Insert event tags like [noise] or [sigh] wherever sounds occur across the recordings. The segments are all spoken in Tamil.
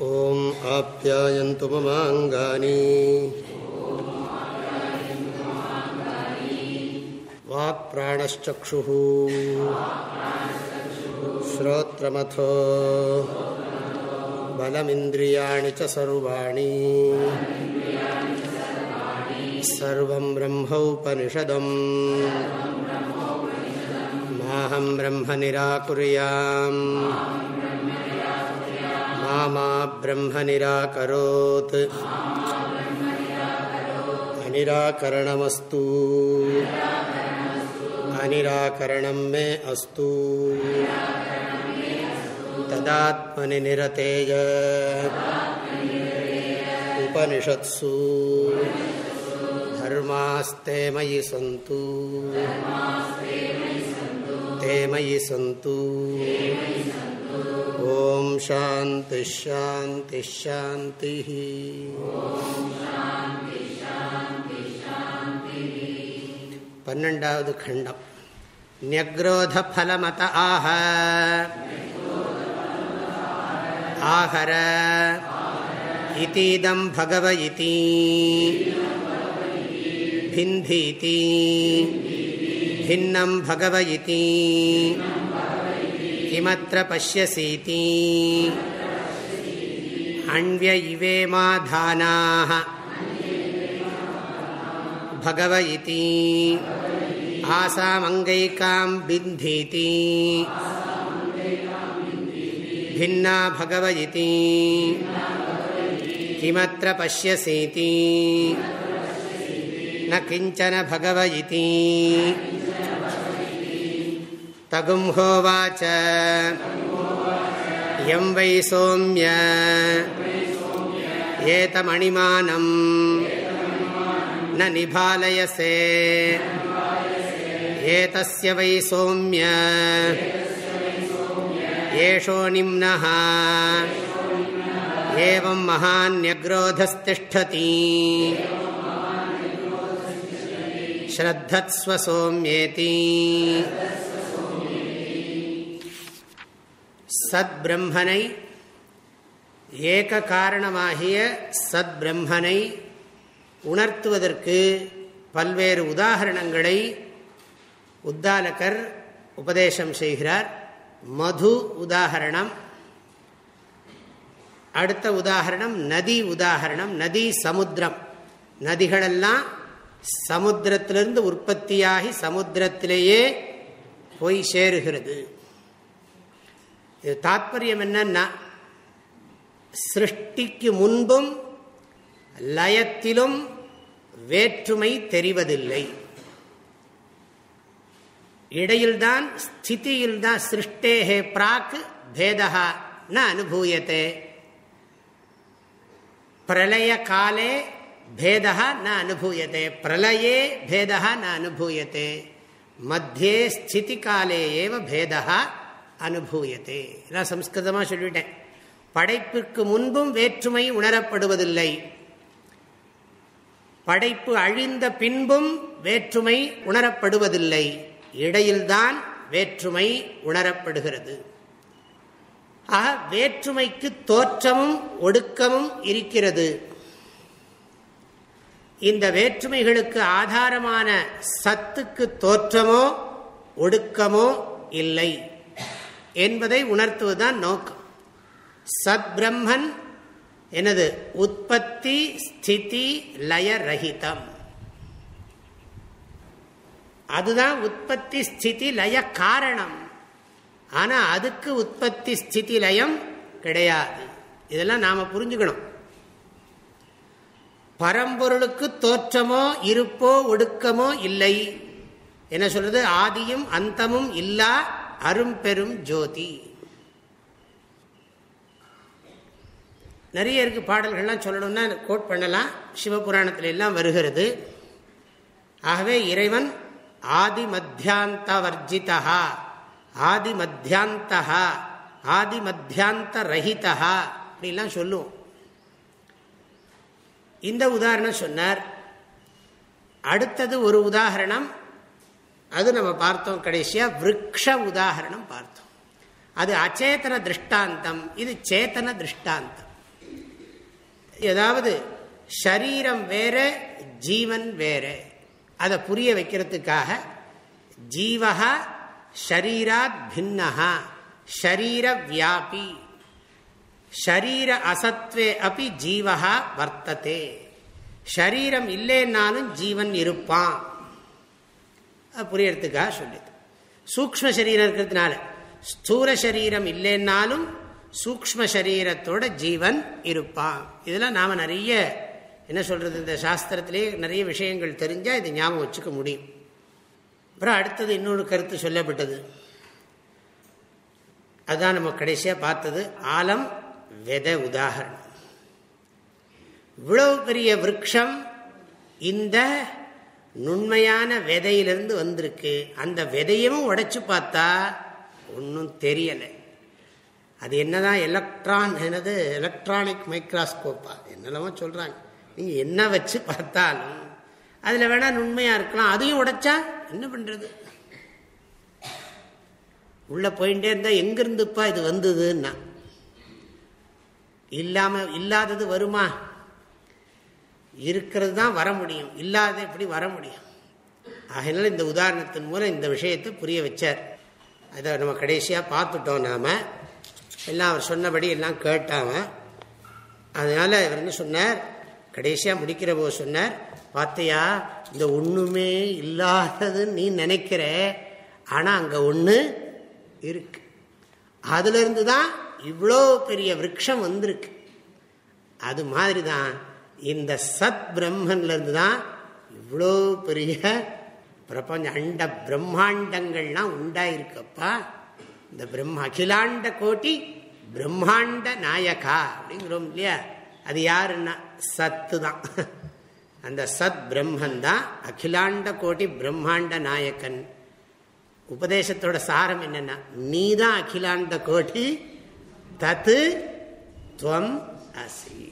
ஓம் ஆப்யாயந்து மமாங்கானி வாக் பிராணச்சு ஸ்ரோத்ரமோ பலமிந்திரியாணி சர்வாணி सर्वं ब्रह्मोपनिषदम् माहं ब्रह्म निराकुर्याम् मा ब्रह्म निराकरोत् अनिराकरणमस्तु। अनिराकरणं मे अस्तु। तदात्मनि निरतेय। उपनिषत्सु। धर्मास्ते मयि सन्तु। ते शान्तिश्शान्तिश्शान्तिः पन्नण्डावद् खण्डं न्यग्रोधफलमत आह आहर इतीदं भगव इति भिन्धीति भिन्नं भगव इति किमत्र पश्यसीति। अन्व्य इवेमाधानाः भगव भिन्ना भगव इति। किमत्र पश्यसीति। न किंचन भगव तगुंहोवाच यं वै सौम्य। एतमणिमानम् न निभालयसे। एतस्य वै सौम्य। एषो निम्नः। एवं महान्यग्रोधस्तिष्ठति। श्रद्धत्स्व सौम्येति। சத்பிரம்மனை ஏக காரணமாகிய சத்பிரம்மனை உணர்த்துவதற்கு பல்வேறு உதாகரணங்களை உத்தாலகர் உபதேசம் செய்கிறார். மது உதாகரணம் அடுத்த உதாகரணம் நதி உதாகரணம் நதி சமுத்திரம். நதிகளெல்லாம் சமுத்திரத்திலிருந்து உற்பத்தியாகி சமுத்திரத்திலேயே போய் சேருகிறது. இது தாத்பரியம் என்னன்னா சிருஷ்டிக்கு முன்பும் லயத்திலும் வேற்றுமை தெரிவதில்லை. இடையில்தான் ஸ்திதியில்தான் சிருஷ்டேகே பிராக் பேதா ந அனுபூயத்தே பிரளய காலே பேதா ந அனுபூயத்தே பிரளயே பேதா ந அனுபூயத்தே மத்தியே ஸ்திதி காலே ஏவ பேதா அனுபூயத்தே. நான் சம்ஸ்கிருதமாக சொல்லிவிட்டேன் படைப்பிற்கு முன்பும் வேற்றுமை உணரப்படுவதில்லை. படைப்பு அழிந்த பின்பும் வேற்றுமை உணரப்படுவதில்லை. இடையில்தான் வேற்றுமை உணரப்படுகிறது. ஆக வேற்றுமைக்கு தோற்றமும் ஒடுக்கமும் இருக்கிறது. இந்த வேற்றுமைகளுக்கு ஆதாரமான சத்துக்கு தோற்றமோ ஒடுக்கமோ இல்லை. என்பதை உணர்த்துவதுதான் நோக்கம். சத் பிரம்மன் எனது உற்பத்தி ஸ்திதி லயரகிதம் அதுதான் உற்பத்தி ஸ்திதி லய காரணம். ஆனா அதுக்கு உற்பத்தி ஸ்திதி லயம் கிடையாது. இதெல்லாம் நாம புரிஞ்சுக்கணும். பரம்பொருளுக்கு தோற்றமோ இருப்போ ஒடுக்கமோ இல்லை. என்ன சொல்றது? ஆதியும் அந்தமும் இல்லா அரும்பெரும் ஜோதி. நிறைய இருக்கு பாடல்கள்லாம் சொல்லணும்னா கோட் பண்ணலாம். சிவபுராணத்தில் எல்லாம் வருகிறது. ஆகவே இறைவன் ஆதி மத்தியாந்த வர்ஜிதா ஆதி மத்தியாந்தா ஆதி மத்தியாந்த ரஹிதா அப்படிலாம் சொல்லுவோம் இந்த உதாரணம் சொன்னார். அடுத்தது ஒரு உதாரணம் அது நம்ம பார்த்தோம் கடைசியா விரக்ஷ உதாகரணம் பார்த்தோம். அது அச்சேதன திருஷ்டாந்தம் இது சேத்தன திருஷ்டாந்தம். ஏதாவது ஷரீரம் வேற ஜீவன் வேற அதை புரிய வைக்கிறதுக்காக ஜீவகா ஷரீராத் பின்னகா ஷரீர வியாபி ஷரீர அசத்வே அப்படி ஜீவகா வர்த்ததே. ஷரீரம் இல்லைன்னாலும் ஜீவன் இருப்பான். புரியறதுக்காக சொல்லிது சூக்ம சரீரம் இருக்கிறதுனால. ஸ்தூல சரீரம் இல்லைன்னாலும் சூக்ம சரீரத்தோட ஜீவன் இருப்பான் இதெல்லாம் நாம் நிறைய என்ன சொல்றது இந்த சாஸ்திரத்திலே நிறைய விஷயங்கள் தெரிஞ்சால் இது ஞாபகம் வச்சுக்க முடியும். அப்புறம் அடுத்தது இன்னொரு கருத்து சொல்லப்பட்டது. அதுதான் நம்ம கடைசியாக பார்த்தது. ஆலம் வெத உதாகரணம். இவ்வளவு பெரிய விரக்ஷம் இந்த நுண்மையான விதையிலிருந்து வந்திருக்கு. அந்த விதையவும் உடைச்சு பார்த்தா ஒன்றும் தெரியலை. அது என்னதான் எலக்ட்ரான் என்னது? எலக்ட்ரானிக் மைக்ராஸ்கோப்பா என்னெல்லாமோ சொல்கிறாங்க நீங்கள் என்ன வச்சு பார்த்தாலும் அதில் வேணால் நுண்மையாக இருக்கலாம். அதையும் உடைச்சா என்ன பண்ணுறது உள்ளே போயிட்டே இருந்தால் எங்கேருந்துப்பா இது வந்ததுன்னா? இல்லாமல் இல்லாதது வருமா? இருக்கிறது தான் வர முடியும். இல்லாத எப்படி வர முடியும்? ஆகையினால இந்த உதாரணத்தின் மூலம் இந்த விஷயத்தை புரிய வச்சார். அதை நம்ம கடைசியாக பார்த்துட்டோம் நாம். எல்லாம் அவர் சொன்னபடி எல்லாம் கேட்டாங்க. அதனால் அவர் என்ன சொன்னார்? கடைசியாக முடிக்கிற போது சொன்னார் பார்த்தியா இந்த ஒன்றுமே இல்லாததுன்னு நீ நினைக்கிற ஆனால் அங்கே ஒன்று இருக்கு. அதுலேருந்து தான் இவ்வளோ பெரிய விரக்ஷம் வந்திருக்கு. அது மாதிரி தான் இந்த சத் பிரம்மன்லேருந்து தான் இவ்வளோ பெரிய பிரபஞ்ச அண்ட பிரம்மாண்டங்கள்லாம் உண்டாயிருக்கப்பா. இந்த பிரம்ம அகிலாண்ட கோட்டி பிரம்மாண்ட நாயகா அப்படிங்கிறோம் இல்லையா? அது யாருன்னா? சத்து தான் அந்த சத் பிரம்மன் தான் அகிலாண்ட கோட்டி பிரம்மாண்ட நாயக்கன் உபதேசத்தோட சாரம் என்னன்னா நீ தான் அகிலாண்ட கோட்டி தத்து துவம் அசி.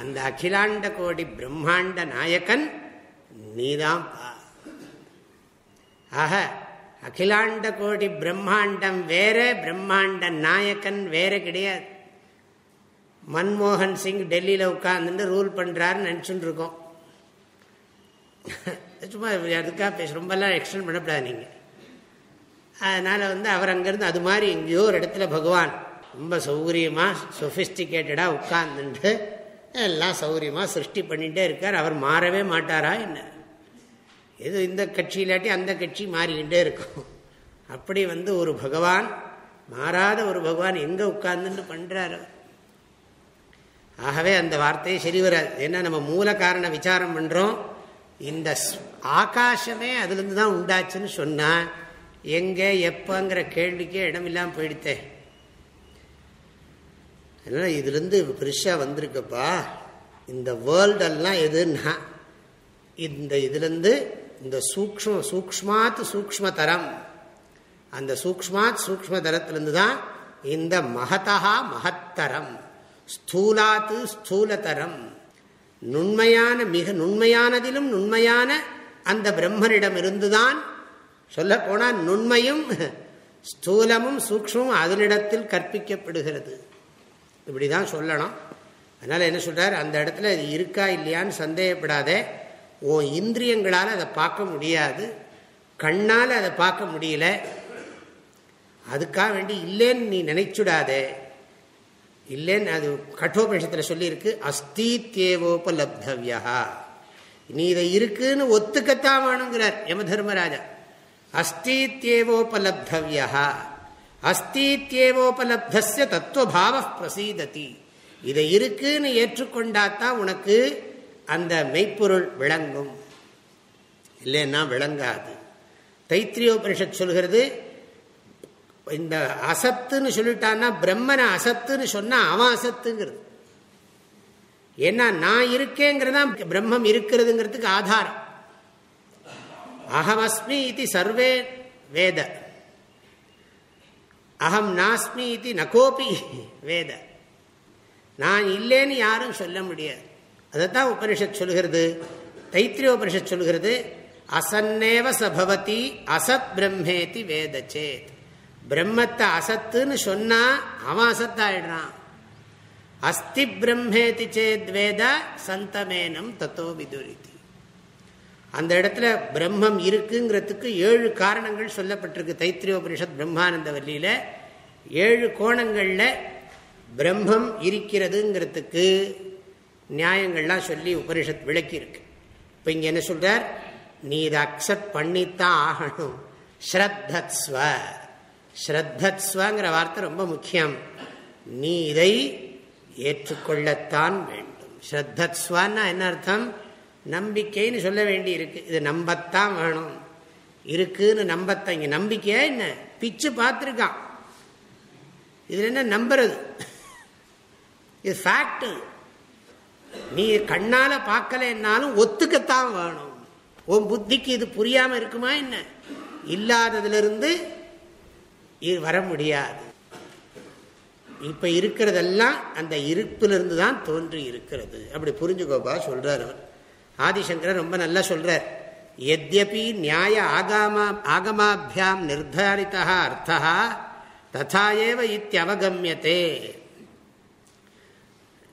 அந்த அகிலாண்ட கோடி பிரம்மாண்ட நாயக்கன் நீதான் ஆக அகிலாண்ட கோடி பிரம்மாண்டம் வேற பிரம்மாண்ட நாயக்கன் வேற கிடையாது. மன்மோகன் சிங் டெல்லியில் உட்காந்துட்டு ரூல் பண்ணுறாருன்னு நினச்சுட்டு இருக்கோம் சும்மா அதுக்காக பேச ரொம்பலாம் எக்ஸ்டென்ட் பண்ணப்படாது நீங்கள் அதனால் வந்து அவர் அங்கேருந்து அது மாதிரி எங்கேயோ ஒரு இடத்துல பகவான் ரொம்ப சௌகரியமாக சொஃபிஸ்டிகேட்டடாக உட்கார்ந்துட்டு எல்லாம் சௌகரியமாக சிருஷ்டி பண்ணிகிட்டே இருக்கார். அவர் மாறவே மாட்டாரா என்ன? எது இந்த கட்சி இல்லாட்டி அந்த கட்சி மாறிக்கிட்டே இருக்கும். அப்படி வந்து ஒரு பகவான் மாறாத ஒரு பகவான் எங்கே உட்கார்ந்துட்டு பண்ணுறாரு ஆகவே அந்த வார்த்தையை சரி வராது. ஏன்னா நம்ம மூல காரண விசாரம் பண்ணுறோம் இந்த ஆகாசமே அதுலேருந்து தான் உண்டாச்சுன்னு சொன்னால் எங்கே எப்போங்கிற கேள்விக்கே இடமில்லாமல் போயிடுத்தேன் அதனால் இதுலேருந்து பெருசாக வந்திருக்குப்பா. இந்த வேர்ல்டெல்லாம் எதுன்னா இந்த இதுலேருந்து இந்த சூக்ம சூக்மாத் சூக்மதரம் அந்த சூக்மாத் சூக்ம தரத்திலிருந்து தான் இந்த மகதா மகத்தரம். ஸ்தூலாத்து ஸ்தூலதரம் நுண்மையான மிக நுண்மையானதிலும் நுண்மையான அந்த பிரம்மனிடம் இருந்துதான் சொல்லப்போனால் நுண்மையும் ஸ்தூலமும் சூக்மமும் அதனிடத்தில் கற்பிக்கப்படுகிறது. இப்படி தான் சொல்லணும். அதனால் என்ன சொல்கிறார் அந்த இடத்துல இது இருக்கா இல்லையான்னு சந்தேகப்படாதே. உன் இந்திரியங்களால் அதை பார்க்க முடியாது. கண்ணால் அதை பார்க்க முடியல. அதுக்காக வேண்டி இல்லைன்னு நீ நினைச்சுடாதே. இல்லைன்னு அது கட்டோபனிஷத்தில் சொல்லியிருக்கு. அஸ்தித்யேவோபலப்தவியா நீ இதை இருக்குன்னு ஒத்துக்கத்தான் வேணுங்கிறார் யம தர்மராஜா. அஸ்தித்யேவோபலப்தவியா அஸ்தீத்தியேவோபலப்தஸ்ய தத்துவபாவ பிரசீததி. இதை இருக்குன்னு ஏற்றுக்கொண்டாத்தான் உனக்கு அந்த மெய்ப்பொருள் விளங்கும். இல்லைன்னா விளங்காது. தைத்திரியோபனிஷத் சொல்கிறது இந்த அசத்துன்னு சொல்லிட்டான்னா பிரம்மனை அசத்துன்னு சொன்னா அவன் அசத்துங்கிறது. ஏன்னா நான் இருக்கேங்கிறதான் பிரம்மம் இருக்கிறதுங்கிறதுக்கு ஆதாரம். அகமஸ்மி இது சர்வே வேத. அகம் நாஸ்மி இது நகோபி வேத. நான் இல்லைன்னு யாரும் சொல்ல முடியாது. அதைத்தான் உபனிஷத் சொல்கிறது தைத்திரிய உபனிஷத் சொல்கிறது அசன்னேவ சபவதி அசத் பிரம்மேதி வேத சேத் பிரம்மத்தை அசத்துன்னு சொன்னா அவன் அசத்தாயிடுறான். அஸ்தி பிரம்மேதி சேத் வேத சந்தமேனம் தத்தோ விதுரிதி. அந்த இடத்துல பிரம்மம் இருக்குங்கிறதுக்கு ஏழு காரணங்கள் சொல்லப்பட்டிருக்கு. தைத்திரியோபனிஷத் பிரம்மானந்த வல்லியில் ஏழு கோணங்களில் பிரம்மம் இருக்கிறதுங்கிறதுக்கு நியாயங்கள்லாம் சொல்லி உபனிஷத் விளக்கியிருக்கு. இப்போ இங்கே என்ன சொல்கிறார் நீ இதை அக்செப்ட் பண்ணித்தான் ஆகணும். ஸ்ரத்தத்ஸ்வ. ஸ்ரத்தத்ஸ்வங்கிற வார்த்தை ரொம்ப முக்கியம். நீ இதை ஏற்றுக்கொள்ளத்தான் வேண்டும். ஸ்ரத்தத்ஸ்வான்னா என்ன அர்த்தம்? நம்பிக்கைன்னு சொல்ல வேண்டி இருக்கு இது நம்பத்தான் வேணும். இருக்குன்னு நம்பத்தான் இங்கே நம்பிக்கையா என்ன? பிச்சு பார்த்துருக்கான். இதுல என்ன நம்புறது? இது ஃபேக்ட் நீ கண்ணால பார்க்கலன்னாலும் ஒத்துக்கத்தான் வேணும். உன் புத்திக்கு இது புரியாம இருக்குமா என்ன? இல்லாததுலருந்து இது வர முடியாது. இப்ப இருக்கிறதெல்லாம் அந்த இருப்பிலிருந்து தான் தோன்றி இருக்கிறது அப்படி புரிஞ்சுக்கோப்பா சொல்றார். அவர் ஆதிசங்கரர் ரொம்ப நல்லா சொல்றார். எத்யபி நியாய ஆகாமா ஆகமாபியாம் நிர்தாரிதா அர்த்தா ததாயேவ இத்தியவகமியத்தே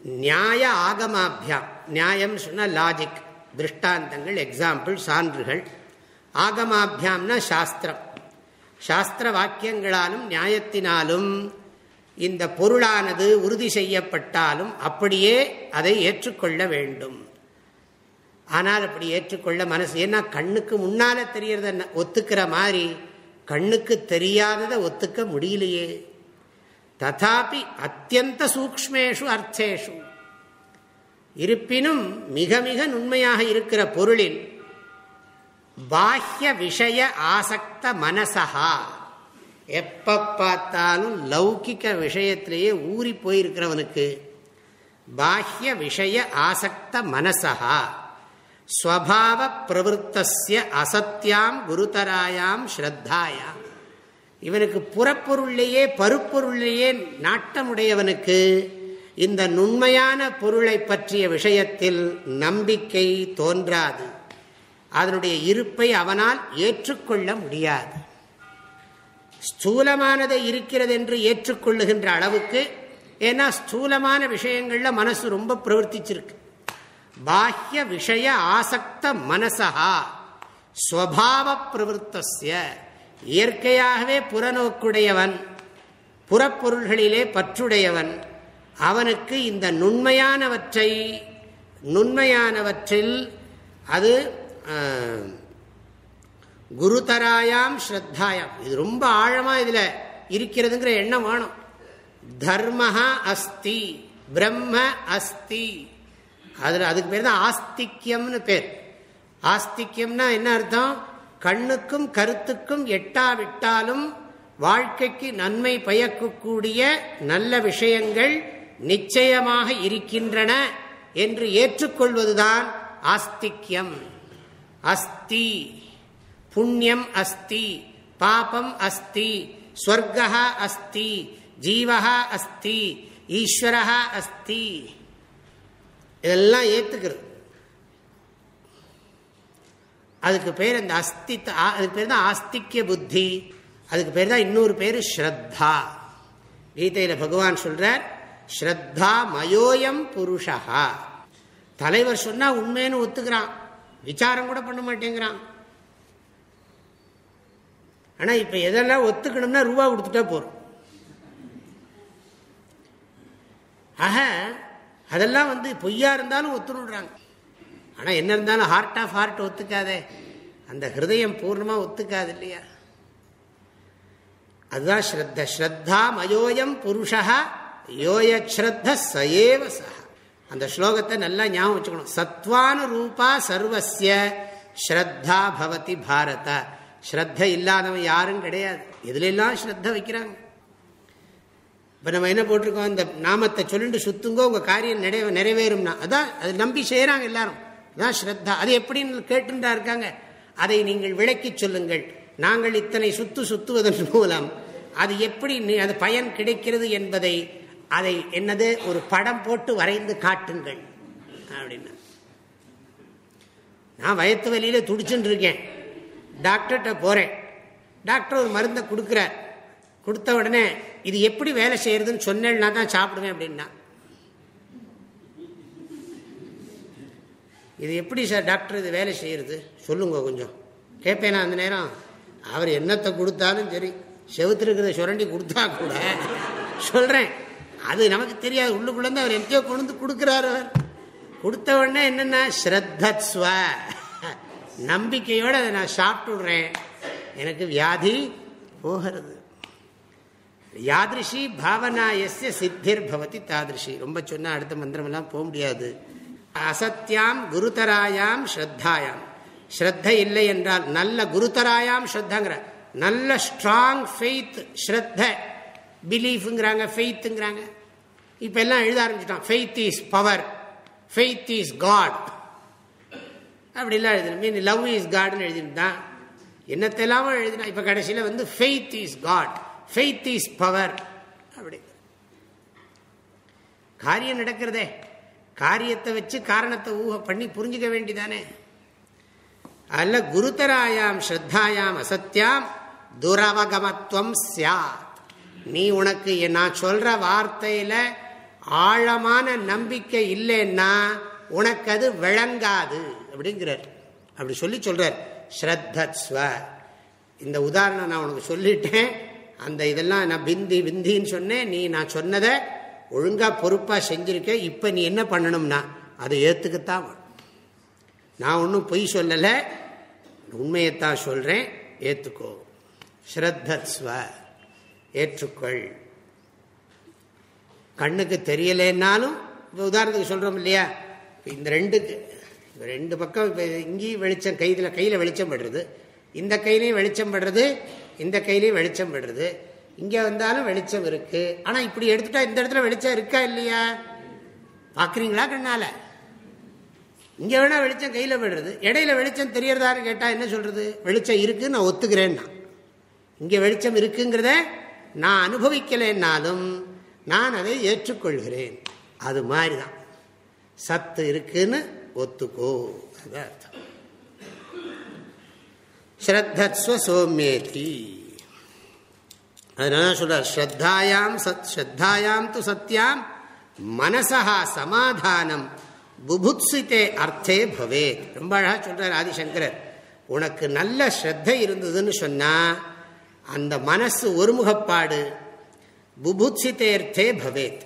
நியாய ஆகமாபியாம் நியாயம் சொன்னால் லாஜிக் திருஷ்டாந்தங்கள் எக்ஸாம்பிள் சான்றுகள். ஆகமாபியாம்னா சாஸ்திரம். சாஸ்திர வாக்கியங்களாலும் நியாயத்தினாலும் இந்த பொருளானது உறுதி செய்யப்பட்டாலும் அப்படியே அதை ஏற்றுக்கொள்ள வேண்டும். ஆனால் அப்படி ஏற்றுக்கொள்ள மனசு ஏன்னா கண்ணுக்கு முன்னால தெரியறத ஒத்துக்கிற மாதிரி கண்ணுக்கு தெரியாததை ஒத்துக்க முடியலையே. ததாபி அத்தியந்த சூக்மேஷு அர்த்தேஷு. இருப்பினும் மிக மிக நுண்மையாக இருக்கிற பொருளில் பாஹ்ய விஷய ஆசக்த மனசகா எப்ப பார்த்தாலும் லௌகிக்க விஷயத்திலேயே ஊறி போயிருக்கிறவனுக்கு பாஹ்ய விஷய ஆசக்த மனசகா ஸ்வபாவ பிரவருத்தசிய அசத்தியாம் குருதராயாம் ஸ்ரத்தாயாம் இவனுக்கு புறப்பொருள்லேயே பருப்பொருள்லேயே நாட்டமுடையவனுக்கு இந்த நுண்மையான பொருளை பற்றிய விஷயத்தில் நம்பிக்கை தோன்றாது. அதனுடைய இருப்பை அவனால் ஏற்றுக்கொள்ள முடியாது. ஸ்தூலமானதை இருக்கிறது என்று ஏற்றுக்கொள்ளுகின்ற அளவுக்கு ஏன்னா ஸ்தூலமான விஷயங்கள்ல மனசு ரொம்ப பிரவர்த்திச்சிருக்கு. பாஹ்ய விஷய ஆசக்த மனசா. ஸ்வபாவ பிரவருத்தசிய இயற்கையாகவே புறநோக்குடையவன் புறப்பொருள்களிலே பற்றுடையவன் அவனுக்கு இந்த நுண்மையானவற்றை நுண்மையானவற்றில் அது குருதராயாம் ஸ்ரத்தாயாம். இது ரொம்ப ஆழமா இதுல இருக்கிறதுங்கிற எண்ணம் வேணும். தர்மஹா அஸ்தி பிரம்ம அஸ்தி. அதில் அதுக்கு பேர் தான் ஆஸ்திக்யம்னு பேர். ஆஸ்திக்யம்னா என்ன அர்த்தம்? கண்ணுக்கும் கருத்துக்கும் எட்டாவிட்டாலும் வாழ்க்கைக்கு நன்மை பயக்கக்கூடிய நல்ல விஷயங்கள் நிச்சயமாக இருக்கின்றன என்று ஏற்றுக்கொள்வதுதான் ஆஸ்திக்யம் அஸ்தி புண்ணியம் அஸ்தி பாபம் அஸ்தி ஸ்வர்கா அஸ்தி ஜீவகா அஸ்தி ஈஸ்வரா அஸ்தி. இதெல்லாம் ஏத்துக்கிறது. அதுக்கு பேர் அந்த அஸ்தித் அதுக்கு பேர் தான் ஆஸ்திக்ய புத்தி. அதுக்கு பேர் தான் இன்னொரு பேர் ஸ்ரத்தா. கீதையில் பகவான் சொல்றார் ஸ்ரத்தா மயோயம் புருஷா தலைவர் சொன்னா உண்மைன்னு ஒத்துக்கிறான். விசாரம் கூட பண்ண மாட்டேங்கிறான். ஆனா இப்ப எதெல்லாம் ஒத்துக்கணும்னா ரூபா கொடுத்துட்டா போறோம். ஆக அதெல்லாம் வந்து பொய்யா இருந்தாலும் ஒத்துணுடுறாங்க ஆனால் என்ன இருந்தாலும் ஹார்ட் ஆஃப் ஹார்ட் ஒத்துக்காதே. அந்த ஹிருதயம் பூர்ணமாக ஒத்துக்காது இல்லையா? அதுதான் ஸ்ரத்த. ஸ்ரத்தா மயோயம் புருஷா. யோயஸ்ரத்த சயேவ சஹ. அந்த ஸ்லோகத்தை நல்லா ஞாபகம் வச்சுக்கணும். சத்வானு ரூபா சர்வசிய ஸ்ரத்தா பவதி பாரத. ஸ்ரத்த இல்லாதவன் யாரும் கிடையாது. எதுலெல்லாம் ஸ்ரத்த வைக்கிறாங்க. இப்போ நம்ம என்ன போட்டிருக்கோம்? இந்த நாமத்தை சொல்லிட்டு சுத்துங்கோ உங்கள் காரியம் நிறைவே நிறைவேறும்னா. அதான் அது நம்பி செய்கிறாங்க எல்லாரும். அதான் ஸ்ரத்தா. அது எப்படின்னு கேட்டுண்டா இருக்காங்க. அதை நீங்கள் விளக்கி சொல்லுங்கள். நாங்கள் இத்தனை சுத்து சுத்துவதன் மூலம் அது எப்படி அது பயன் கிடைக்கிறது என்பதை அதை என்னது? ஒரு படம் போட்டு வரைந்து காட்டுங்கள். அப்படின்னா. நான் வயத்து வழியில துடிச்சுட்டு இருக்கேன். டாக்டர்கிட்ட போகிறேன் டாக்டர் ஒரு மருந்தை கொடுக்குறார். கொடுத்த உடனே இது எப்படி வேலை செய்யறதுன்னு சொன்னேன்னா தான் சாப்பிடுவேன் அப்படின்னா. இது எப்படி சார் டாக்டர் இது வேலை செய்யறது? சொல்லுங்க கொஞ்சம். கேட்பேனா அந்த நேரம்? அவர் என்னத்தை கொடுத்தாலும் சரி செவுத்திருக்கிறத சுரண்டி கொடுத்தா கூட சொல்கிறேன் அது நமக்கு தெரியாது. உள்ளுக்குள்ளேருந்து அவர் எங்கேயோ கொண்டு வந்து கொடுக்குறாரு அவர். கொடுத்த உடனே என்னென்னா ஸ்ரத்தத்ஸ்வ நம்பிக்கையோடு அதை நான் சாப்பிட்டுடுறேன். எனக்கு வியாதி போகிறது. யாதிருஷி பாவனா எஸ்ய சித்திர் பவதி தாதிருஷி. ரொம்ப சொன்னால் அடுத்த மந்திரமெல்லாம் போக முடியாது. அசத்தியாம் குருதராயாம் ஸ்ரத்தாயாம். ஸ்ரத்த இல்லை என்றால் நல்ல குருதராயாம் ஸ்ரத்தாங்கிற. நல்ல ஸ்ட்ராங் ஃபெய்த் ஸ்ரத்த. பிலீஃபுங்கிறாங்க ஃபெய்த்துங்கிறாங்க இப்போ எல்லாம் எழுத ஆரம்பிச்சிட்டான். Faith is power faith is God அப்படிலாம் எழுதணும் மீன் லவ் இஸ் காட்னு எழுதிருந்தான் என்னத்தெல்லாமோ எழுதினா இப்போ கடைசியில் வந்து faith is God faith is power அப்படி. காரியம் நடக்கிறதே. காரியத்தை வச்சு காரணத்தை ஊக பண்ணி புரிஞ்சுக்க வேண்டிதானே அல்ல குருதராயாம் ஸ்ரத்தாயாம் அசத்தியாம் துரவகமத்துவம் சியாத் நீ உனக்கு நான் சொல்ற வார்த்தையில ஆழமான நம்பிக்கை இல்லைன்னா உனக்கு அது விளங்காது. அப்படிங்கிறார். அப்படி சொல்லி சொல்றார். ஸ்ரத்தஸ்வ. இந்த உதாரணம் நான் உனக்கு சொல்லிட்டேன். அந்த இதெல்லாம் நான் பிந்தி பிந்தின்னு சொன்னேன். நீ நான் சொன்னதை ஒழுங்காக பொறுப்பாக செஞ்சுருக்க இப்போ நீ என்ன பண்ணணும்னா அதை ஏற்றுக்கத்தான் நான் ஒன்றும் பொய் சொல்லலை. உண்மையைத்தான் சொல்கிறேன் ஏற்றுக்கோ ஸ்ரத்தஸ்வ. ஏற்றுக்கொள். கண்ணுக்கு தெரியலேன்னாலும் இப்போ உதாரணத்துக்கு சொல்கிறோம் இல்லையா? இந்த ரெண்டுக்கு ரெண்டு பக்கம் இப்போ இங்கேயும் வெளிச்சம் கையில் கையில் வெளிச்சம் படுறது. இந்த கையிலையும் வெளிச்சம் படுறது இந்த கையிலையும் வெளிச்சம் விடுறது. இங்கே வந்தாலும் வெளிச்சம் இருக்குது ஆனால் இப்படி எடுத்துட்டா இந்த இடத்துல வெளிச்சம் இருக்கா இல்லையா? பார்க்குறீங்களா கண்ணால்? இங்கே வேணா வெளிச்சம் கையில் விடுறது. இடையில வெளிச்சம் தெரியறதான்னு கேட்டால் என்ன சொல்கிறது வெளிச்சம் இருக்குன்னு நான் ஒத்துக்கிறேன்னா. இங்கே வெளிச்சம் இருக்குங்கிறத நான் அனுபவிக்கலைன்னாலும் நான் அதை ஏற்றுக்கொள்கிறேன். அது மாதிரி தான் சத்து இருக்குன்னு ஒத்துக்கோ. அது அர்த்தம். ஸ்ரத்தத்வ சோமேதி அதனால சொல்றார் ஸ்ரத்தாயாம் சத் ஸ்ரத்தாயாம் து சத்யாம் மனசா சமாதானம் புபுத்சித்தே அர்த்தே பவே ரொம்ப அழகாக சொல்றார் ஆதிசங்கரர். உனக்கு நல்ல ஸ்ரத்தை இருந்ததுன்னு சொன்னா அந்த மனசு ஒருமுகப்பாடு புபுத்சித்தேர்த்தே பவேத்.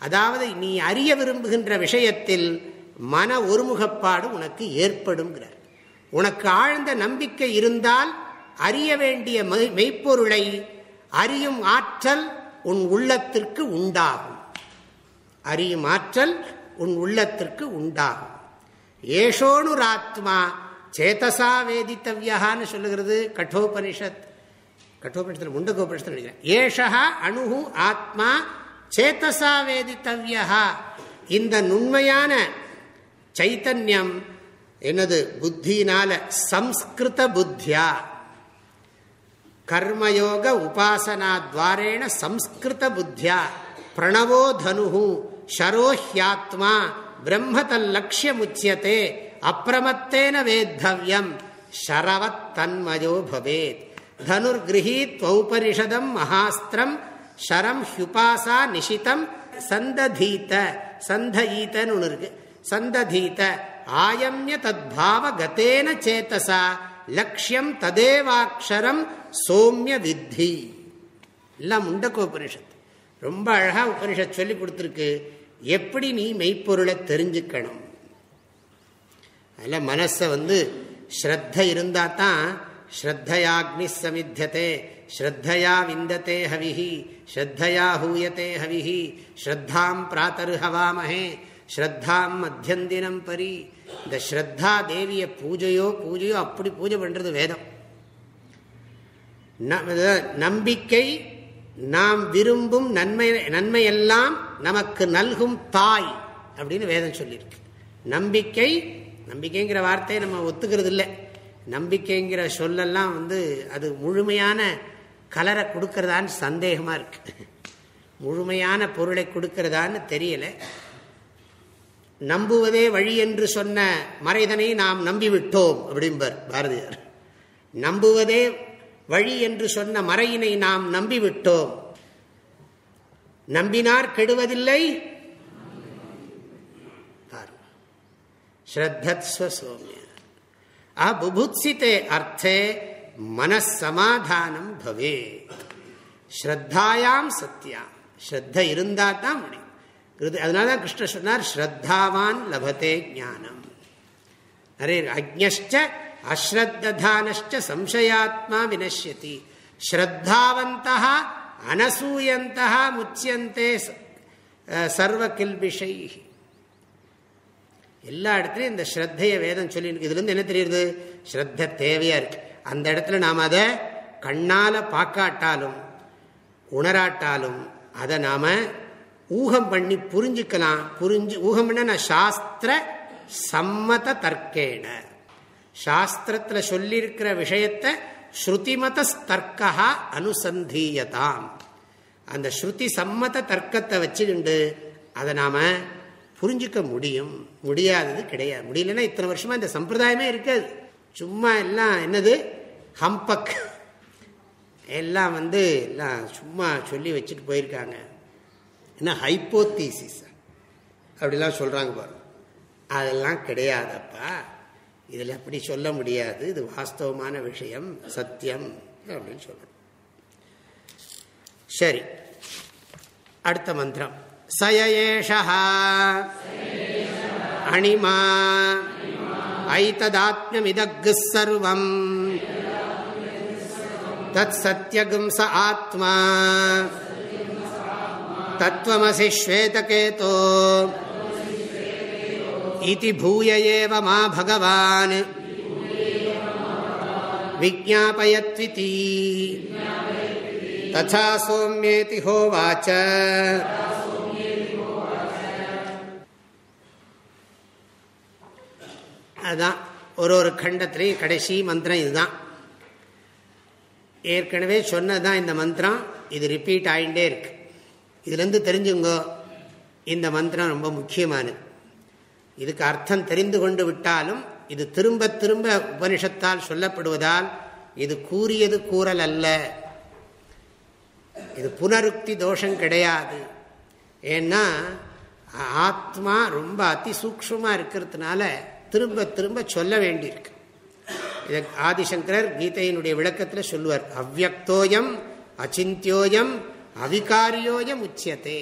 அதாவது நீ அறிய விரும்புகின்ற விஷயத்தில் மன ஒருமுகப்பாடு உனக்கு ஏற்படுங்கிறார் உனக்கு ஆழ்ந்த நம்பிக்கை இருந்தால் அறிய வேண்டிய மெய்ப்பொருளை அறியும் ஆற்றல் உன் உள்ளத்திற்கு உண்டாகும். அறியும் ஆற்றல் உன் உள்ளத்திற்கு உண்டாகும். ஏஷோனுராத்மா சேதசா வேதித்தவியான்னு சொல்லுகிறது கட்டோபனிஷத் கட்டோபனிஷத்தில் முண்டகோபனிஷத்தில் நினைக்கிறேன் ஏஷா அணுகு ஆத்மா சேத்தசா வேதித்தவியா இந்த நுண்மையான சைத்தன்யம் என்னது? புத்தினால சம்ஸ்கிருத புத்தியா? கர்மயோக உபாசனா துவாரேண சம்ஸ்கிருத புத்தியா? பிரணவோ தனு ஷரோஹியாத்மா பிரம்மதல்லட்சியமுச்சியத்தே அப்பிரமத்தேன வேத்தவியம் ஷரவத் தன்மயோ பவேத். தனுர்கிரகீத்வௌபனிஷதம் மகாஸ்திரம் ஷரம் ஹுபாசா நிஷிதம் சந்ததீத சந்தஈத்தன்னு ஒன்று இருக்கு சந்ததீத. ஆயம்ய தத்பாவ கதேன சேத்தசா லட்சியம் ததேவாட்சரம் சோமிய வித்தி. எல்லாம் முண்டக்க உபனிஷத் ரொம்ப அழகா உபனிஷத் சொல்லி கொடுத்துருக்கு. எப்படி நீ மெய்ப்பொருளை தெரிஞ்சுக்கணும்? அதில் மனசை வந்து ஸ்ரத்த இருந்தால் தான் ஸ்ரத்தையாக்னி சமித்தியதே ஸ்ரத்தையா விந்ததே ஹவிஹி ஸ்ரத்தையா ஹூயத்தே ஹவிஹி ஸ்ரத்தாம் பிராத்தரு ஹவாமஹே ஸ்ரத்தாம் மத்தியந்தினம் பரி இந்த ஸ்ரத்தா தேவிய பூஜையோ பூஜையோ அப்படி பூஜை பண்றது வேதம். நம்பிக்கை நாம் விரும்பும் நன்மை நன்மையெல்லாம் நமக்கு நல்கும் தாய் அப்படின்னு வேதம் சொல்லியிருக்கு. நம்பிக்கை நம்பிக்கைங்கிற வார்த்தையை நம்ம ஒத்துக்கிறது இல்லை நம்பிக்கைங்கிற சொல்லெல்லாம் வந்து அது முழுமையான கலரை கொடுக்கறதான்னு சந்தேகமாக இருக்கு. முழுமையான பொருளை கொடுக்கறதான்னு தெரியல. நம்புவதே வழி என்று சொன்ன மறைதனை நாம் நம்பிவிட்டோம் அப்படிம்பர் பாரதியார். நம்புவதே வழி என்று சொன்ன மறையினை நாம் நம்பிவிட்டோம். நம்பினார் கெடுவதில்லை. ஸ்ரத்தத்ஸ்வ சோமிய அர்த்தே மனசமாதானம் பவே. ஸ்ரத்தாயாம் சத்தியாம் ஸ்ரத்த இருந்தால் தான் முடியும். அதனாலதான் கிருஷ்ண சொன்னார் ஸ்ரத்தாவான் லபத்தே ஜானம் நிறைய அக்ஞஷ்ட அஸ்ரத்தானஷ்ட சம்சயாத்மா வினஷ்யதி. ஸ்ரத்தாவந்தா அனசூயந்தா முச்சியந்தே சர்வ கில்பிஷை எல்லா இடத்துலையும் இந்த ஸ்ரத்தைய வேதம் சொல்லி இதுலேருந்து என்ன தெரியுது? ஸ்ரத்த தேவையா இருக்கு. அந்த இடத்துல நாம் அதை கண்ணால் பார்க்காட்டாலும் உணராட்டாலும் அதை நாம் ஊகம் பண்ணி புரிஞ்சுக்கலாம் புரிஞ்சு ஊகம் பண்ண சாஸ்திர சம்மத தர்க்கேன. சாஸ்திரத்தில் சொல்லியிருக்கிற விஷயத்தை ஸ்ருதிமத தர்க்கா அனுசந்தீயதாம். அந்த ஸ்ருதி சம்மத தர்க்கத்தை வச்சுக்கிண்டு அதை நாம் புரிஞ்சுக்க முடியும். முடியாதது கிடையாது. முடியலன்னா இத்தனை வருஷமா இந்த சம்பிரதாயமே இருக்காது. சும்மா எல்லாம் என்னது? ஹம்பக். எல்லாம் வந்து எல்லாம் சும்மா சொல்லி வச்சுட்டு போயிருக்காங்க. என்ன ஹைப்போத்தீசிஸ் அப்படிலாம் சொல்கிறாங்க பாருங்க அதெல்லாம் கிடையாதப்பா. இதில் அப்படி சொல்ல முடியாது. இது வாஸ்தவமான விஷயம் சத்தியம் அப்படின்னு சொல்லணும் சரி. அடுத்த மந்திரம். சயேஷா அணிமா. ஐததாத்மியமிதகு சர்வம். தத் சத்யகும் ச ஆத்மா. தத்துவமசி ஸ்வேதகேதோ इति भूय एव मा भगवान् विज्ञापयत्विति तथा सौम्येति होवाच அதுதான் ஒரு ஒரு கண்டத்திலையும் கடைசி மந்திரம் இதுதான் ஏற்கனவே சொன்னதுதான் இந்த மந்திரம் இது ரிப்பீட் ஆகிட்டே இருக்கு இதுலேருந்து தெரிஞ்சுங்கோ இந்த மந்திரம் ரொம்ப முக்கியமானது. இதுக்கு அர்த்தம் தெரிந்து கொண்டு விட்டாலும் இது திரும்ப திரும்ப உபனிஷத்தால் சொல்லப்படுவதால் இது கூறியது கூறல் அல்ல. இது புனருக்தி தோஷம் கிடையாது. ஏன்னா ஆத்மா ரொம்ப அதிசூக்ஷமாக இருக்கிறதுனால திரும்ப திரும்ப சொல்ல வேண்டியிருக்கு. இதை ஆதிசங்கரர் கீதையினுடைய விளக்கத்தில் சொல்லுவார். அவ்வக்தோயம் அச்சிந்தியோயம் அவிகாரியோயம் உச்சியத்தே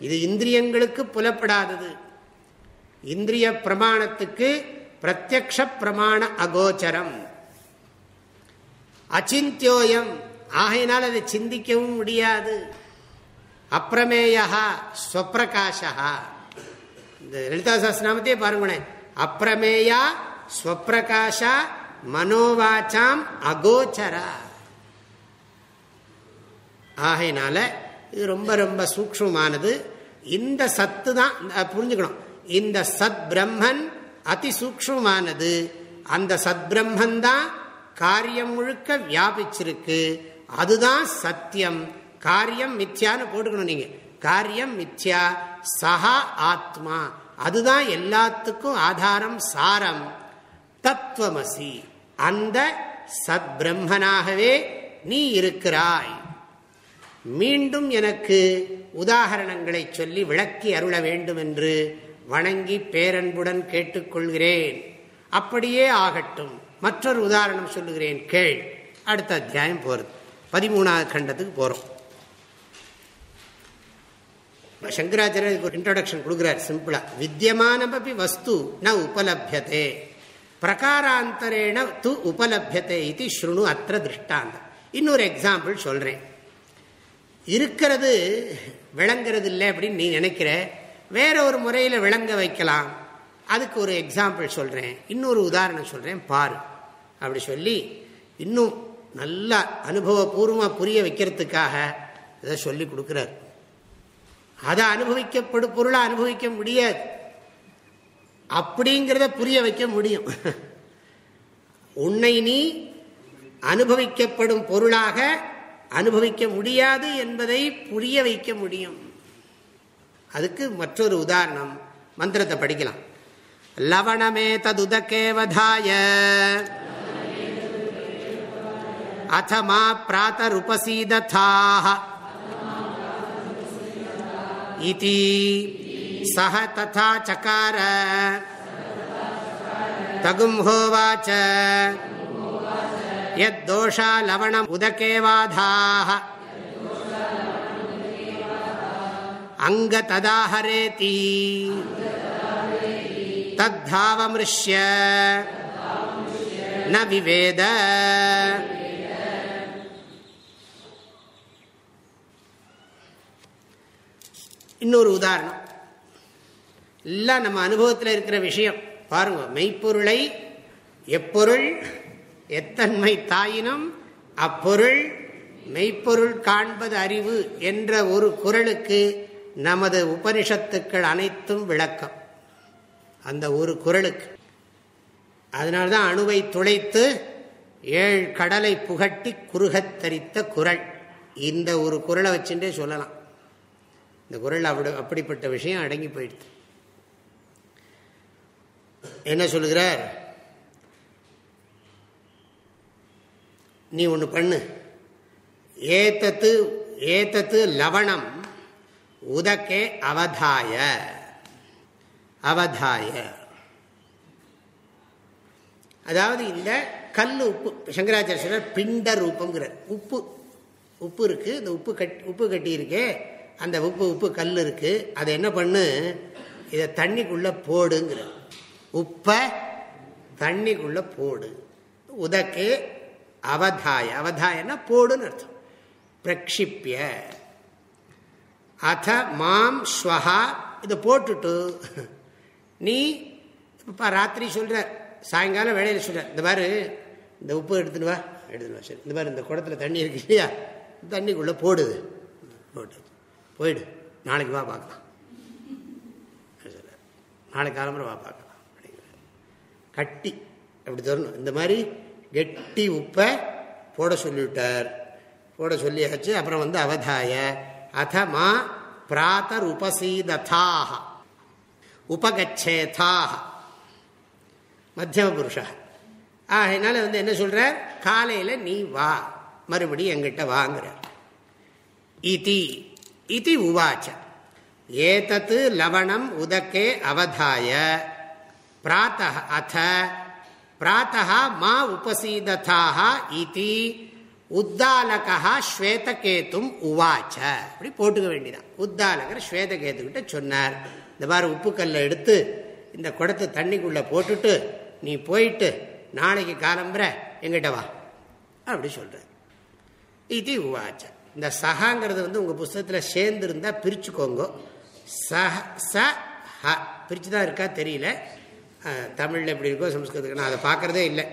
இது இந்திரியங்களுக்கு புலப்படாதது. இந்திரிய பிரமாணத்துக்கு பிரத்யக்ஷ பிரமாண அகோச்சரம். அச்சிந்தியோயம். ஆகையினால் அதை சிந்திக்கவும் முடியாது. அப்பிரமேயா ஸ்வப்பிரகாஷா இந்த லலிதா சாஸ்திரநாமத்தையே பாருங்களேன். அப்பிரமேயா ஸ்வப்பிரகாஷா மனோவாச்சாம் அகோச்சரா. ஆகையினால இது ரொம்ப ரொம்ப சூக்ஷமானது இந்த சத்து தான் புரிஞ்சுக்கணும். இந்த சத் பிரம்மன் அதிசூக்ஷமானது அந்த சத் பிரம்மன் தான் காரியம் முழுக்க வியாபிச்சிருக்கு. அதுதான் சத்தியம். காரியம் மித்யான்னு போட்டுக்கணும் நீங்க. காரியம் மித்யா சஹா ஆத்மா. அதுதான் எல்லாத்துக்கும் ஆதாரம் சாரம். தத்துவமசி. அந்த சத் பிரம்மனாகவே நீ இருக்கிறாய். மீண்டும் எனக்கு உதாகரணங்களை சொல்லி விளக்கி அருள வேண்டும் என்று வணங்கி பேரன்புடன் கேட்டுக்கொள்கிறேன். அப்படியே ஆகட்டும். மற்றொரு உதாரணம் சொல்லுகிறேன். கேள். அடுத்த அத்தியாயம் போகிறது பதிமூணாவது கண்டத்துக்கு போகிறோம் சங்கராச்சாரியர் ஒரு இன்ட்ரோடக்ஷன் கொடுக்குறார் சிம்பிளா. வித்தியமானமபி வஸ்து ந உபலபியதே. பிரகாராந்தரேண து உபலபியத்தை இது ஸ்ருணு அத்த திருஷ்டாந்தம். இன்னொரு எக்ஸாம்பிள் சொல்கிறேன் இருக்கிறது விளங்குறது இல்லை அப்படின்னு நீ நினைக்கிற வேற ஒரு முறையில் விளங்க வைக்கலாம். அதுக்கு ஒரு எக்ஸாம்பிள் சொல்கிறேன் இன்னொரு உதாரணம் சொல்கிறேன் பாரு. அப்படி சொல்லி இன்னும் நல்லா அனுபவபூர்வமாக புரிய வைக்கிறதுக்காக இதை சொல்லி கொடுக்குறார். அதை அனுபவிக்கப்படும் பொருளை அனுபவிக்க முடியாது. அப்படிங்கிறத புரிய வைக்க முடியும். [laughs] உன்னை நீ அனுபவிக்கப்படும் பொருளாக அனுபவிக்க முடியாது என்பதை புரிய வைக்க முடியும். அதுக்கு மற்றொரு உதாரணம். மந்திரத்தை படிக்கலாம். லவணமே ததுதகேவதாய. அத மா பிராத்தருபசீததாக இதி சக ததா சகார. தகும் ஹோவாச்ச யத்தோஷா லவணம் உதகேவாதாக அங்க ததாஹரேதி தத்தாவமிருஷ்ய ந விவேத இன்னொரு உதாரணம். எல்லாம் நம்ம அனுபவத்தில் இருக்கிற விஷயம். பாருங்க மெய்ப்பொருளை எப்பொருள் எத்தன்மை தாயினும் அப்பொருள் மெய்ப்பொருள் காண்பது அறிவு என்ற ஒரு குரலுக்கு நமது உபனிஷத்துக்கள் அனைத்தும் விளக்கம். அந்த ஒரு குரலுக்கு. அதனால்தான் அணுவை துளைத்து ஏழு கடலை புகட்டி குறுகத்தரித்த குரல். இந்த ஒரு குரலை வச்சுட்டே சொல்லலாம். இந்த குரல் அப்படி அப்படிப்பட்ட விஷயம் அடங்கி போயிடுது. என்ன சொல்லுகிறார் நீ ஒன்று பண்ணு. ஏத்தத்து ஏத்தத்து லவணம் உதக்கே அவதாய. அவதாய. அதாவது இந்த கல் உப்பு சங்கராச்சாரிய பிண்ட ரூபங்கிறார் உப்பு உப்பு இருக்கு இந்த உப்பு கட் உப்பு கட்டியிருக்கே அந்த உப்பு உப்பு கல் இருக்கு. அதை என்ன பண்ணு? இதை தண்ணிக்குள்ள போடுங்கிற உப்பை தண்ணிக்குள்ள போடு. உதக்கே அவதாய அவதாயன்னா போடுன்னு அர்த்தம். பிரக்ஷிப்பிய அத மாம் ஸ்வஹா இதை போட்டுட்டு நீ இப்போ ராத்திரி சொல்கிற சாயங்காலம் வேலையில் சொல்கிற இந்த மாதிரி இந்த உப்பு எடுத்துன்னு வா எடுத்துன்னு வா சரி. இந்த மாதிரி இந்த குடத்தில் தண்ணி இருக்கு இல்லையா? தண்ணிக்குள்ளே போடுது. போட்டு போயிடு. நாளைக்கு வா பார்க்கலாம். நாளைக்கு காலம்பரம் வா பார்க்கலாம். கட்டி அப்படி தரணும். இந்த மாதிரி கெட்டி உப்பை போட சொல்லிவிட்டார். போட சொல்லியாச்சு அப்புறம் வந்து அவதாய. அதமா பிராத்தர் உபசீததாக உபகச்சேதாக மத்தியம புருஷா ஆகையினால வந்து என்ன சொல்கிறார் காலையில் நீ வா. மறுபடியும் எங்கிட்ட வாங்குற. இதி. இதி உவாச்ச. ஏதத்து லவணம் உதக்கே அவதாய. பிராத்த அத்த பிராத்தா மா உபசீததாக இதி உத்தாலகா ஸ்வேதகேத்தும் உவாச்ச அப்படி போட்டுக்க வேண்டியதான். உத்தாலகர் ஸ்வேதகேத்துக்கிட்ட சொன்னார் இந்த மாதிரி உப்புக்கல்லை எடுத்து இந்த குடத்தை தண்ணிக்குள்ளே போட்டுட்டு நீ போயிட்டு நாளைக்கு காலம்புற எங்கிட்ட வா. அப்படி சொல்ற இது உவாச்ச. இந்த சஹாங்கிறது வந்து உங்கள் புஸ்தகத்தில் சேர்ந்துருந்தா பிரிச்சுக்கோங்க. சஹ ச ஹ. பிரித்து தான் இருக்கா தெரியல. தமிழில் எப்படி இருக்கோ சம்ஸ்கிருதத்துக்கு நான் அதை பார்க்குறதே இல்லை.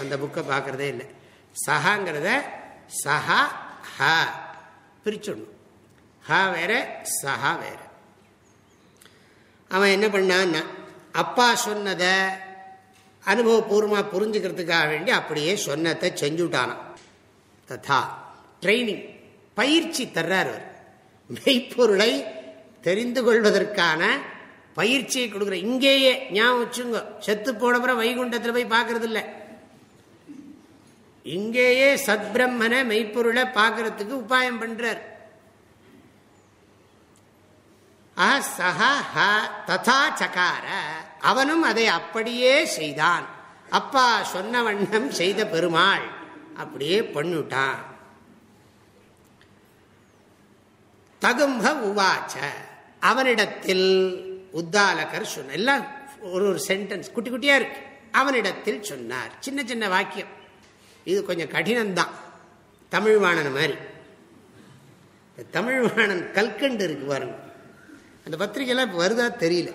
அந்த புக்கை பார்க்குறதே இல்லை. சஹாங்கிறத சஹா ஹ பிரிச்சுடணும். ஹ வேற சஹா வேற. அவன் என்ன பண்ணான்னா அப்பா சொன்னதை அனுபவபூர்வமாக புரிஞ்சுக்கிறதுக்காக வேண்டி அப்படியே சொன்னதை செஞ்சுட்டானான் ததா ட்ரைனிங் பயிற்சி தர்றார் அவர். மெய்ப்பொருளை தெரிந்து கொள்வதற்கான பயிற்சியை கொடுக்குற இங்கேயே ஞாபகம் வச்சுங்க செத்து போனப்புறம் வைகுண்டத்தில் போய் பார்க்கறது இல்லை இங்கேயே சத்பிரம்மனை மெய்ப்பொருளை பார்க்கறதுக்கு உபாயம் பண்றார். ததா சகார. அவனும் அதை அப்படியே செய்தான். அப்பா சொன்ன வண்ணம் செய்த பெருமாள். அப்படியே பண்ணுட்டான். தகும்ப உவாச்ச. அவனிடத்தில் உத்தாலகர் சொன்ன எல்லாம் ஒரு ஒரு சென்டென்ஸ் குட்டி குட்டியா இருக்கு. அவனிடத்தில் சொன்னார். சின்ன சின்ன வாக்கியம். இது கொஞ்சம் கடினம்தான். தமிழ்வாணன் மாதிரி. தமிழ்வாணன் கல்கண்டு இருக்கு பாருங்க. அந்த பத்திரிகைலாம் இப்போ வருதா தெரியல.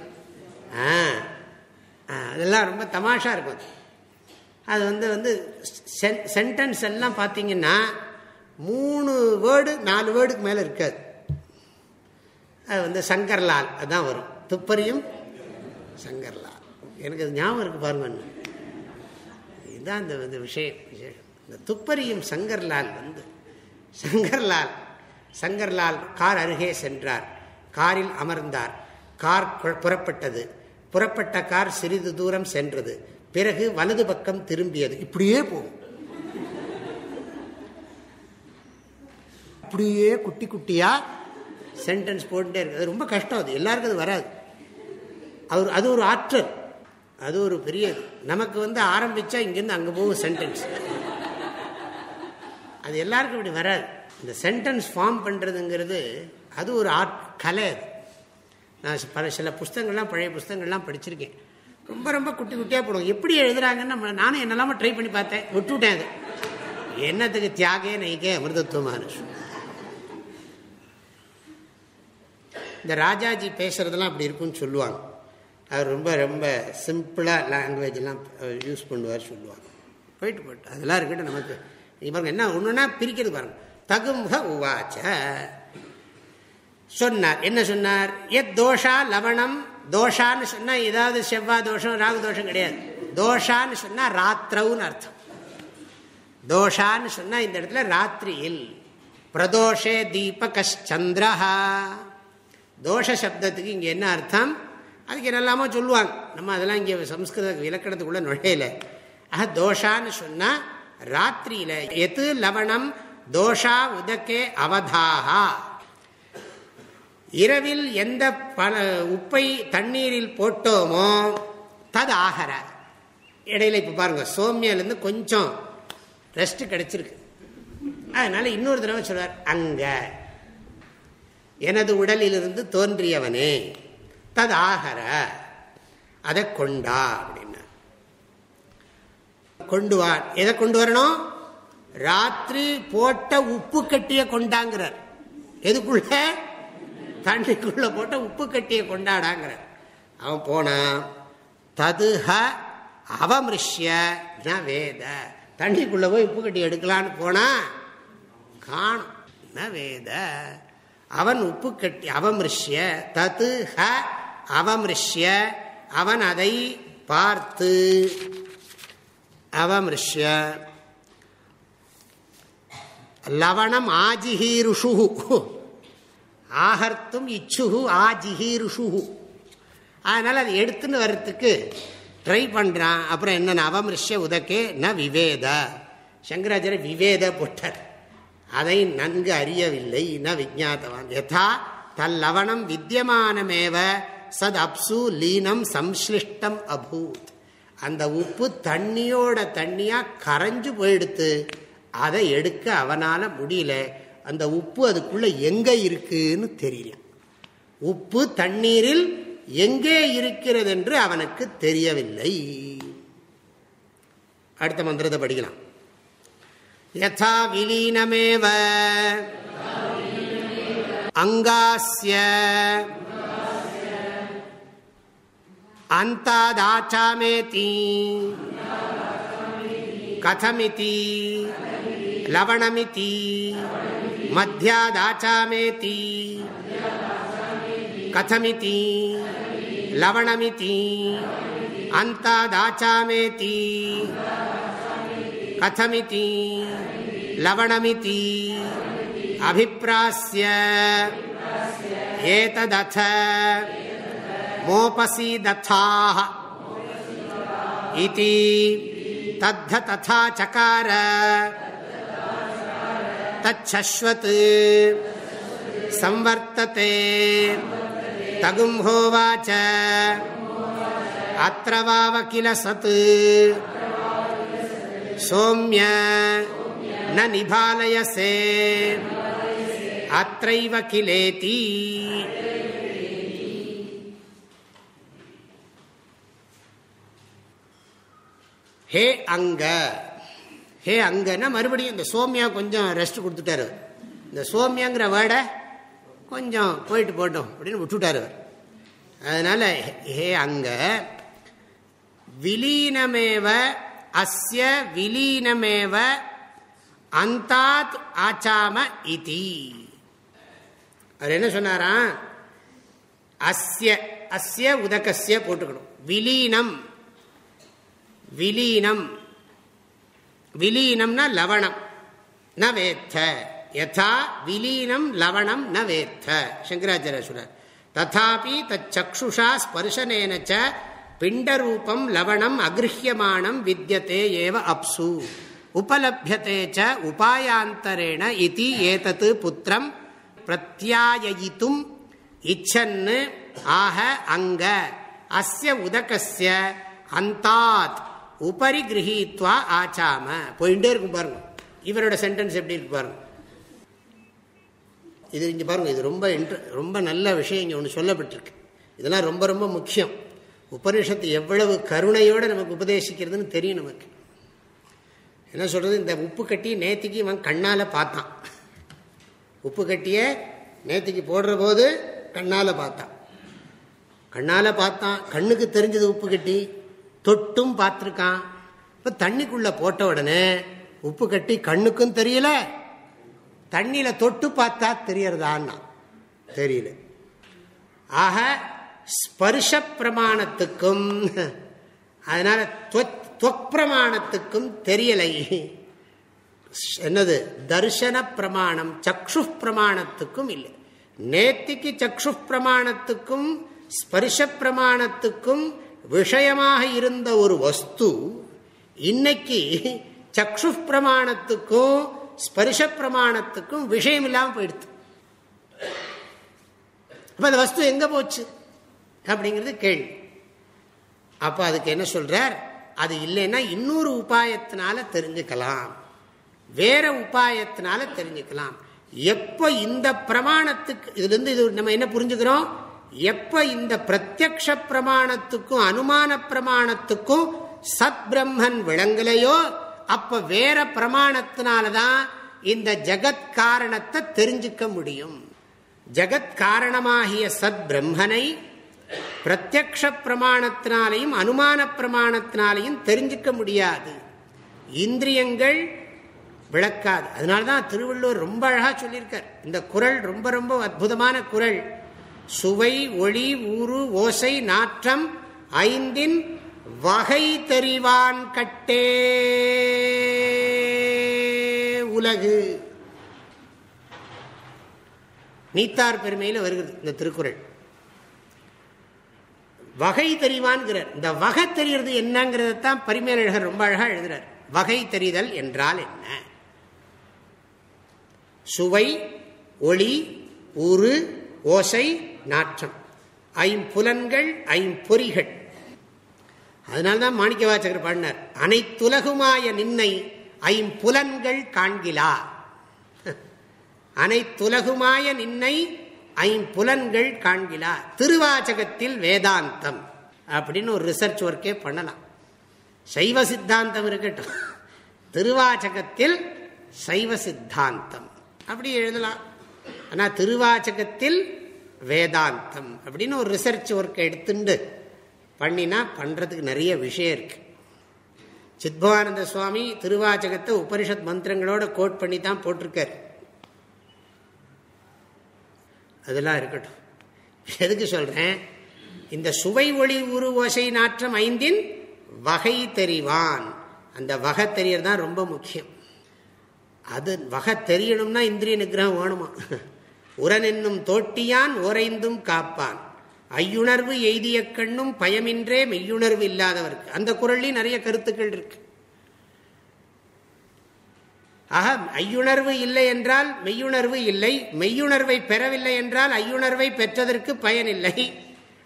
ஆ அதெல்லாம் ரொம்ப தமாஷா இருக்கும். அது வந்து வந்து சென்டென்ஸ் எல்லாம் பார்த்தீங்கன்னா மூணு வேர்டு நாலு வேர்டுக்கு மேலே இருக்காது. அது வந்து சங்கர்லால் அதுதான் வரும். துப்பறியும் சங்கர்லால் எனக்கு அது ஞாபகம் இருக்கு பாருங்க இதுதான் இந்த விஷயம் விசேஷம் இந்த துப்பறியும் சங்கர்லால் வந்து சங்கர்லால் சங்கர்லால் கார் அருகே சென்றார். காரில் அமர்ந்தார். கார் புறப்பட்டது. புறப்பட்ட கார் சிறிது தூரம் சென்றது. பிறகு வலது பக்கம் திரும்பியது. இப்படியே போகும். அப்படியே குட்டி குட்டியா சென்டென்ஸ் போட்டுட்டே இருக்கு. அது ரொம்ப கஷ்டம். அது எல்லாருக்கும் அது வராது. அவர் அது ஒரு ஆற்றல். அது ஒரு பெரிய நமக்கு வந்து ஆரம்பிச்சா இங்கேருந்து அங்கே போகும் சென்டென்ஸ் அது எல்லாருக்கும் இப்படி வராது. இந்த சென்டென்ஸ் ஃபார்ம் பண்ணுறதுங்கிறது அது ஒரு ஆர்ட் கலை அது. நான் பல சில புஸ்தங்கள்லாம் பழைய புஸ்தங்கள்லாம் படிச்சிருக்கேன். ரொம்ப ரொம்ப குட்டி குட்டியாக போடுவோம் எப்படி எழுதுறாங்கன்னு நம்ம நானும் என்னெல்லாம ட்ரை பண்ணி பார்த்தேன். விட்டுவிட்டேன் அது. என்னத்துக்கு தியாகே நைக்கே அமிர்தத்துவமான இந்த ராஜாஜி பேசுறதெல்லாம் அப்படி இருக்குன்னு சொல்லுவாங்க. அவர் ரொம்ப ரொம்ப சிம்பிளாக லாங்குவேஜ்லாம் யூஸ் பண்ணுவார் சொல்லுவாங்க. போயிட்டு போயிட்டு அதெல்லாம் இருக்கட்டும் நமக்கு. பாருங்க என்ன ஒன்றுனா பிரிக்கிறது பாருங்க. தகுமுக உவாச்ச. சொன்னார். என்ன சொன்னார்? எத் தோஷா லவணம். தோஷான்னு சொன்னால் ஏதாவது செவ்வாய் தோஷம் ராகு தோஷம் கிடையாது. தோஷான்னு சொன்னால் ராத்திரவுன்னு அர்த்தம். தோஷான்னு சொன்னால் இந்த இடத்துல ராத்திரியில். பிரதோஷே தீபகச்சந்திரஹா தோஷ சப்தத்துக்கு இங்கே என்ன அர்த்தம்? அதுக்கு என்னெல்லாமோ சொல்லுவாங்க. நம்ம அதெல்லாம் இங்கே சம்ஸ்கிருத இலக்கணத்துக்குள்ள நுழையில. ஆக தோஷான்னு சொன்னால் ராத்திரியில் எது லவணம் தோஷா உதக்கே அவதாகா இரவில் எந்த பல உப்பை தண்ணீரில் போட்டோமோ தது ஆகர இடையில இப்போ பாருங்க சோமியாலேருந்து கொஞ்சம் ரெஸ்ட் கிடைச்சிருக்கு. அதனால இன்னொரு தடவை சொல்வார் அங்க. எனது உடலிலிருந்து தோன்றியவனே. ததாகர அதை கொண்டா அப்படின்னா கொண்டு வா எதை கொண்டு வரணும்? ராத்திரி போட்ட உப்பு கட்டிய கொண்டாங்கிறார். எதுக்குள்ள? தண்ணிக்குள்ள போட்ட உப்பு கட்டிய கொண்டாடாங்கிற அவன் போனான் ததுஹ அவமிருஷ்ய வேத. தண்ணிக்குள்ள போய் உப்பு கட்டி எடுக்கலான்னு போனா காணும் ந வேத. அவன் உப்பு கட்டி அவமிருஷ்ய தது ஹ அவமிருஷ்ய அவன் அதை பார்த்து. அவமிருஷ்ய. லவணம் ஆஜிஹீருஷு. ஆகர்த்தும் இச்சுகு ஆஜிஹீருஷு. அதனால் அதை எடுத்துன்னு வர்றதுக்கு ட்ரை பண்ணுறான் அப்புறம் என்னென்ன அவமிருஷ்ய உதக்கே ந விவேத. சங்கராச்சாரிய விவேத போட்டார். அதை நன்கு அறியவில்லை. ந விஜாத்தவான் யதா தல்லவணம் வித்தியமானமேவ சத் அப்சு லீனம் சம்ஸ்லிஷ்டம் அபூத். அந்த உப்பு தண்ணியோட தண்ணியா கரைஞ்சு போயிடுத்து அதை எடுக்க அவனால முடியல. அந்த உப்பு அதுக்குள்ள எங்க இருக்குன்னு தெரியல. உப்பு தண்ணீரில் எங்கே இருக்கிறது என்று அவனுக்கு தெரியவில்லை. அடுத்த மந்திரத்தை படிக்கலாம். யதா விலீனமேவ அங்காஸ்ய அந்தாதாச்சாமேதி கதமிதி. லவணமிதி. மத்தியாதாச்சாமேதி கதமிதி. லவணமிதி. அந்தாதாச்சாமேதி கதமிதி. லவணமிதி. அபிப்பிராசிய ஏததத. वोपसी इति तथा चकार। तच्छश्वत् संवर्तते। तगुम्होवाच। सत्। सौम्य न निभालयसे। अत्रैव ஹே அங்க. ஹே அங்கன்னா மறுபடியும் இந்த சோமியா கொஞ்சம் ரெஸ்ட் கொடுத்துட்டாரு. இந்த சோமியாங்கிற வேர்டை கொஞ்சம் போயிட்டு போட்டோம் அப்படின்னு விட்டுட்டாரு அதனால ஹே அங்க. விலீனமேவ அஸ்ய விலீனமேவ அந்தாத் ஆச்சாம இதி. அவர் என்ன சொன்னாரா அஸ்ய அஸ்ய உதகசிய போட்டுக்கணும். விலீனம். விலீனம். விலீனம்னா லவணம். ந வேத்த. யதா விலீனம் லவணம் ந வேத்த. சங்கராச்சாரிய சொல்றார். ததாபி தச்சுஷா ஸ்பர்சனேனச்ச பிண்டரூபம் லவணம் அகிருஹியமானம் வித்தியதே ஏவ அப்சு. உபலபியதே ச உபாயாந்தரேண இது ஏதத்து புத்திரம் பிரத்யாயித்தும் இச்சன்னு ஆக அங்க. அஸ்ய உதகஸ்ய அந்தாத் உபரி கிரகித்வா ஆச்சாம. போயிட்டே இருக்கும் பாருங்க. இவரோட சென்டென்ஸ் எப்படி இருக்கு பாருங்க. இது இங்கே பாருங்க இது ரொம்ப ரொம்ப நல்ல விஷயம் இங்கே ஒன்று சொல்லப்பட்டிருக்கு. இதெல்லாம் ரொம்ப ரொம்ப முக்கியம். உபனிஷத்து எவ்வளவு கருணையோடு நமக்கு உபதேசிக்கிறதுன்னு தெரியும் நமக்கு. என்ன சொல்கிறது இந்த உப்பு கட்டி நேத்திக்கு இவன் கண்ணால் பார்த்தான். உப்பு கட்டிய நேத்திக்கு போடுற போது கண்ணால் பார்த்தான். கண்ணால் பார்த்தான். கண்ணுக்கு தெரிஞ்சது உப்பு கட்டி. தொட்டும் பார்த்துருக்கான். இப்போ தண்ணிக்குள்ளே போட்ட உடனே உப்பு கட்டி கண்ணுக்கும் தெரியல தண்ணியில் தொட்டு பார்த்தா தெரியறதான்னா. தெரியல. ஆக ஸ்பர்ஷ பிரமாணத்துக்கும் அதனால பிரமாணத்துக்கும் தெரியலை. என்னது? தர்சன பிரமாணம் சக்ஷு பிரமாணத்துக்கும் இல்லை. நேத்திக்கு சக்ஷு பிரமாணத்துக்கும் ஸ்பர்ஷ பிரமாணத்துக்கும் விஷயமாக இருந்த ஒரு வஸ்து இன்னைக்கு சக்ஷு பிரமாணத்துக்கும் ஸ்பரிஷ பிரமாணத்துக்கும் விஷயம் இல்லாமல் போயிடுது. அப்ப அந்த வஸ்து எங்க போச்சு? அப்படிங்கிறது கேள்வி. அப்ப அதுக்கு என்ன சொல்றார்? அது இல்லைன்னா இன்னொரு உபாயத்தினால தெரிஞ்சுக்கலாம். வேற உபாயத்தினால தெரிஞ்சுக்கலாம். எப்ப இந்த பிரமாணத்துக்கு இதுல இருந்து இது நம்ம என்ன புரிஞ்சுக்கிறோம்? எப்ப இந்த பிரத்யக்ஷ பிரமாணத்துக்கும் அனுமான பிரமாணத்துக்கும் சத் பிரம்மன் விளங்கலையோ அப்ப வேற பிரமாணத்தினாலதான் இந்த ஜகத்காரணத்தை தெரிஞ்சுக்க முடியும். ஜகத் காரணமாகிய சத் பிரம்மனை பிரத்யக்ஷ பிரமாணத்தினாலையும் அனுமான பிரமாணத்தினாலையும் தெரிஞ்சுக்க முடியாது. இந்திரியங்கள் விளக்காது. அதனால்தான் திருவள்ளுவர் ரொம்ப அழகா சொல்லியிருக்கார். இந்த குரல் ரொம்ப ரொம்ப அற்புதமான குரல். சுவை ஒளி ஊறு ஓசை நாற்றம் ஐந்தின் வகை தெரிவான் கட்டே. உலகு. நீத்தார் பெருமையில் வருகிறது இந்த திருக்குறள். வகை தெரிவான்கிறார். இந்த வகை தெரிகிறது என்னங்கிறத தான் பரிமேலழகர் ரொம்ப அழகா எழுதுறார். வகை தெரிதல் என்றால் என்ன? சுவை ஒளி உரு ஓசை நாற்றம். ஐம்புலன்கள் ஐம்பொறிகள். அதனால்தான் மாணிக்க வாச்சகர் பாடினார் அனைத்துலகுமாய நின்னை ஐம்புலன்கள் காண்கிலா. அனைத்துலகுமாய நின்னை ஐம்புலன்கள் காண்கிலா. திருவாச்சகத்தில் வேதாந்தம் அப்படின்னு ஒரு ரிசர்ச் ஒர்க்கே பண்ணலாம். சைவ சித்தாந்தம் இருக்கட்டும். திருவாச்சகத்தில் சைவ சித்தாந்தம். அப்படி எழுதலாம். ஆனால் திருவாச்சகத்தில் வேதாந்தம் அப்படின்னு ஒரு ரிசர்ச் ஒர்க் எடுத்துண்டு பண்ணினா பண்ணுறதுக்கு நிறைய விஷயம் இருக்கு. சித்பவானந்த சுவாமி திருவாச்சகத்தை உபனிஷத் மந்திரங்களோட கோட் பண்ணி தான் போட்டிருக்கார். அதெல்லாம் இருக்கட்டும். எதுக்கு சொல்கிறேன் இந்த சுவை ஒளி உரு ஓசை நாற்றம் ஐந்தின் வகை தெரிவான். அந்த வகை தெரியறது தான் ரொம்ப முக்கியம். அது வகை தெரியணும்னா இந்திரிய நிகிரகம் வேணுமா? உரனென்னும் தோட்டியான் ஓரைந்தும் காப்பான். ஐயுணர்வு எய்திய கண்ணும் பயமின்றே மெய்யுணர்வு இல்லாதவருக்கு. அந்த குரல்லையும் நிறைய கருத்துக்கள் இருக்கு. ஆக ஐயுணர்வு இல்லை என்றால் மெய்யுணர்வு இல்லை. மெய்யுணர்வை பெறவில்லை என்றால் ஐயுணர்வை பெற்றதற்கு பயன் இல்லை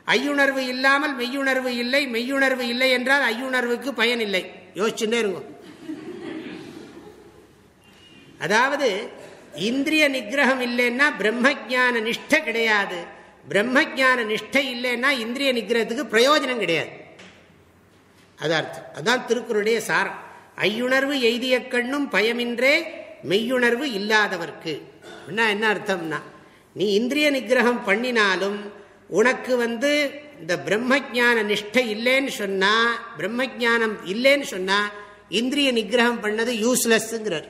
ஐயுணர்வு இல்லாமல் மெய்யுணர்வு இல்லை. மெய்யுணர்வு இல்லை என்றால் ஐயுணர்வுக்கு பயன் இல்லை யோசிச்சுட்டே இருக்கும் அதாவது இந்திரிய நிகிரகம் இல்லைன்னா பிரம்ம ஜான நிஷ்ட கிடையாது. பிரம்ம ஜான நிஷ்டை இல்லைன்னா இந்திரிய நிகிரகத்துக்கு பிரயோஜனம் கிடையாது. அது அர்த்தம். அதான் திருக்குறளுடைய சாரம். ஐயுணர்வு எய்திய கண்ணும் பயமின்றே மெய்யுணர்வு இல்லாதவர்க்கு. என்ன அர்த்தம்னா நீ இந்திரிய நிகிரகம் பண்ணினாலும் உனக்கு வந்து இந்த பிரம்ம ஜான நிஷ்டை இல்லைன்னு சொன்னா பிரம்ம ஜானம் இல்லைன்னு சொன்னா இந்திரிய நிகிரகம் பண்ணது யூஸ்லெஸ்ங்கிறார்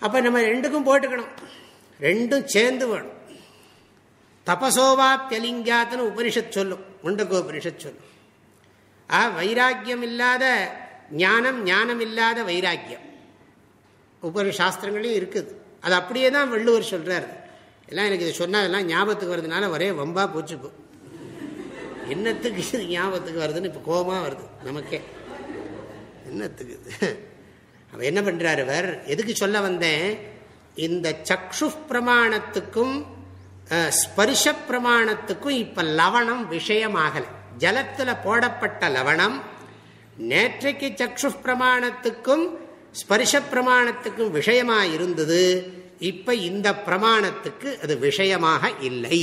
அப்போ நம்ம ரெண்டுக்கும் போட்டுக்கணும். ரெண்டும் சேர்ந்து வேணும். தபசோவாப்பியலிங்காத்துன்னு உபனிஷத் சொல்லும். முண்டகோ உபனிஷத் சொல்லும். ஆ வைராக்கியம் இல்லாத ஞானம் ஞானம் இல்லாத வைராக்கியம். ஒவ்வொரு சாஸ்திரங்களையும் இருக்குது. அது அப்படியே தான் வள்ளுவர் சொல்கிறார் எல்லாம் எனக்கு இது சொன்னால் அதெல்லாம் ஞாபகத்துக்கு வருதுனால ஒரே வம்பா போச்சுப்போம் என்னத்துக்கு இது ஞாபகத்துக்கு வருதுன்னு இப்போ கோபமாக வருது நமக்கே. என்னத்துக்கு இது? என்ன பண்ணுறாரு அவர் எதுக்கு சொல்ல வந்தேன்? இந்த சக்ஷு பிரமாணத்துக்கும் ஸ்பரிஷ பிரமாணத்துக்கும் இப்போ லவணம் விஷயமாகலை. ஜலத்தில் போடப்பட்ட லவணம் நேற்றைக்கு சக்ஷு பிரமாணத்துக்கும் ஸ்பரிஷ பிரமாணத்துக்கும் விஷயமாக இருந்தது. இப்போ இந்த பிரமாணத்துக்கு அது விஷயமாக இல்லை.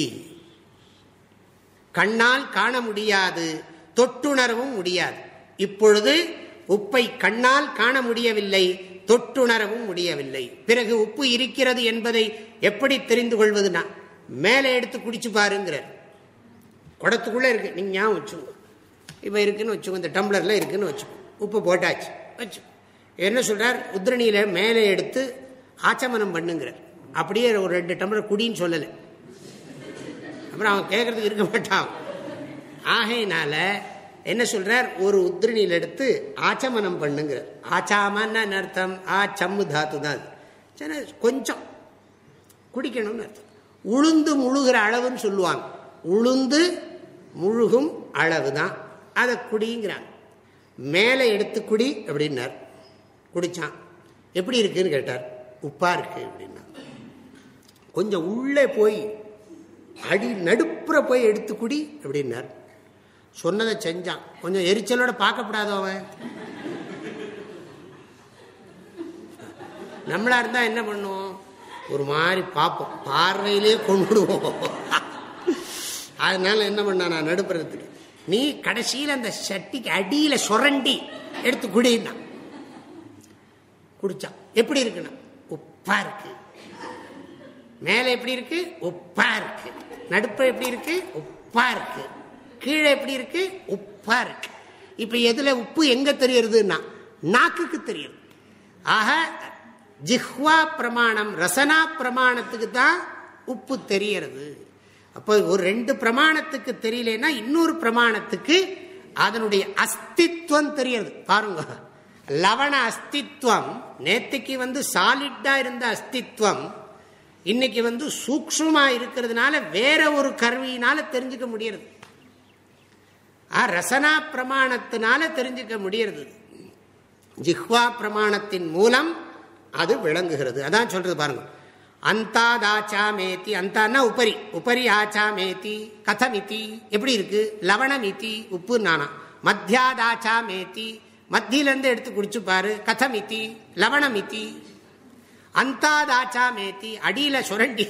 கண்ணால் காண முடியாது தொட்டுணரவும் முடியாது. இப்பொழுது உப்பை கண்ணால் காண முடியவில்லை தொட்டுணரவும் முடியவில்லை. பிறகு உப்பு இருக்கிறது என்பதை எப்படி தெரிந்து கொள்வதுனா மேலே எடுத்து குடிச்சு பாருங்கிறார். குடத்துக்குள்ளே இருக்கு நீங்க ஞாபகம் வச்சுக்கோங்க இப்போ இருக்குன்னு வச்சுக்கோ இந்த டம்ளரில் இருக்குன்னு வச்சுக்கோங்க உப்பு போட்டாச்சு வச்சு. என்ன சொல்றார்? உத்ரணியில மேலே எடுத்து ஆச்சமனம் பண்ணுங்கிறார். அப்படியே ஒரு ரெண்டு டம்ளர் குடின்னு சொல்லலை. அப்புறம் அவன் கேட்கறதுக்கு இருக்க மாட்டான். ஆகையினால என்ன சொல்றார்? ஒரு உத்ரணியில் எடுத்து ஆச்சமனம் பண்ணுங்கிறார். ஆச்சாமன்னா அர்த்தம்? ஆ சம்மு தாத்து தான். சரி கொஞ்சம். குடிக்கணும்னு அர்த்தம். உளுந்து முழுகிற அளவுன்னு சொல்லுவாங்க. உளுந்து முழுகும் அளவு தான் அதை குடிங்கிறாங்க. மேலே எடுத்து குடி அப்படின்னார். குடித்தான் எப்படி இருக்குன்னு கேட்டார். உப்பா இருக்கு அப்படின்னா கொஞ்சம் உள்ளே போய் அடி நடுப்புற போய் எடுத்து குடி அப்படின்னார். சொன்னதை செஞ்சான். கொஞ்சம் எரிச்சலோட பார்க்கப்படாதோ அவன். நம்மளா இருந்தா என்ன பண்ணுவோம்? ஒரு மாதிரி பார்ப்போம். பார்வையிலே கொண்டுடுவோம் அதனால என்ன பண்ண நான் நடுப்புறதுக்கு நீ கடைசியில் அந்த சட்டிக்கு அடியில் சுரண்டி எடுத்து குடினா குடிச்சான். எப்படி இருக்குன்னா? உப்பா இருக்கு. மேலே எப்படி இருக்கு? உப்பா இருக்கு. நடுப்பு எப்படி இருக்கு? உப்பா இருக்கு. கீழே எப்படி இருக்கு? உப்பா இருக்கு. இப்ப எதுல உப்பு எங்க தெரியறதுன்னா நாக்குக்கு தெரியுது. ஆக ஜிஹ்வா பிரமாணம் ரசனா பிரமாணத்துக்கு தான் உப்பு தெரியறது. அப்போ ஒரு ரெண்டு பிரமாணத்துக்கு தெரியலன்னா இன்னொரு பிரமாணத்துக்கு அதனுடைய அஸ்தித்வம் தெரியறது. பாருங்க. லவண அஸ்தித்வம் நேற்றுக்கு வந்து சாலிட்டா இருந்த அஸ்தித்வம் இன்னைக்கு வந்து சூக்ஷமா இருக்கிறதுனால வேற ஒரு கருவியினால தெரிஞ்சுக்க முடியறது. ரசனா பிரமாணத்தினால தெரிஞ்சுக்க முடியறது. ஜிஹ்வா பிரமாணத்தின் மூலம் அது விளங்குகிறது. அதான் சொல்றது பாருங்க. அந்தாதாச்சாமேத்தி அந்தான்னா உபரி. உபரி ஆச்சாமேத்தி கதமிதி. எப்படி இருக்கு? லவணமிதி உப்பு நானா மத்தியாதாச்சாமேத்தி மத்தியிலிருந்து எடுத்து குடிச்சு பாரு. கதமிதி லவணமிதி. அந்தாதாச்சாமேத்தி அடியில சுரண்டி.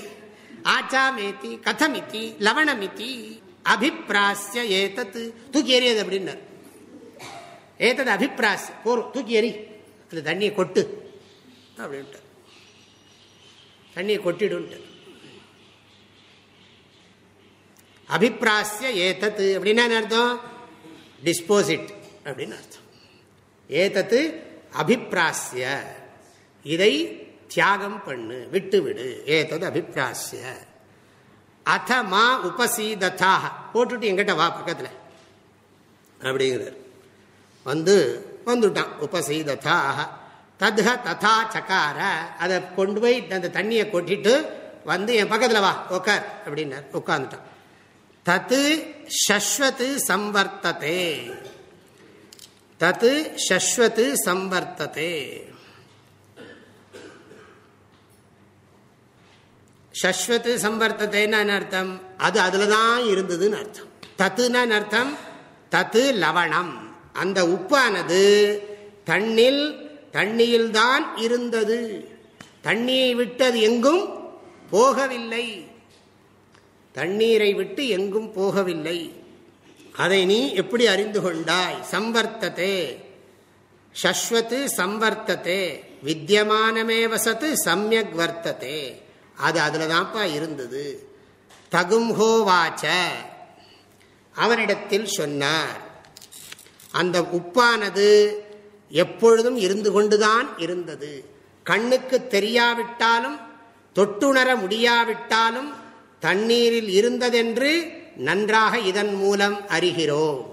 ஆச்சாமேத்தி கதமிதி லவணமிதி. அபிப்பிராசிய ஏதத்து தூக்கி எறியது அப்படின்னார். ஏத்தது அபிப்பிராஸ் போரும் தூக்கி எறி. அந்த தண்ணியை கொட்டு. அப்படின்ட்டு தண்ணியை கொட்டிடுன்ட்டு அபிப்பிராசிய ஏத்தத்து அப்படின்னா என்ன அர்த்தம்? டிஸ்போசிட் அப்படின்னு அர்த்தம். ஏதத்து அபிப்பிராசிய இதை தியாகம் பண்ணு விட்டு விடு ஏதது அபிப்பிராசிய அத மா உபசீதத்தாக போட்டுட்டு எங்கிட்ட வா பக்கத்தில். அப்படிங்கிறார். வந்து வந்துட்டான். உபசீதத்தாக தத்ஹ ததா சக்கார அதை கொண்டு போய் அந்த தண்ணியை கொட்டிட்டு வந்து என் பக்கத்தில் வா உக்கார் அப்படின்னார். உட்காந்துட்டான் தத்து ஷஸ்வத்து சம்வர்த்ததே. தத்து ஷஸ்வத்து சம்வர்த்ததே. ஷஸ்வத்து சம்பர்த்தத்தைன்னு அர்த்தம்? அது அதுல தான் இருந்ததுன்னு அர்த்தம். தத்துனா அர்த்தம்? தத்து லவணம். அந்த உப்பானது தண்ணில் தண்ணியில் தான் இருந்தது. தண்ணியை விட்டது எங்கும்? போகவில்லை. தண்ணீரை விட்டு எங்கும் போகவில்லை. அதை நீ எப்படி அறிந்து கொண்டாய்? சம்பர்த்ததே ஷஸ்வத்து சம்பர்த்ததே வித்தியமானமே வசத்து சமயக் வர்த்ததே அது அதில் தான்ப்பா இருந்தது தகும்ஹோவாச்ச அவனிடத்தில் சொன்னார் அந்த உப்பானது எப்பொழுதும் இருந்து கொண்டுதான் இருந்தது. கண்ணுக்கு தெரியாவிட்டாலும் தொட்டுணர முடியாவிட்டாலும் தண்ணீரில் இருந்ததென்று நன்றாக இதன் மூலம் அறிகிறோம்.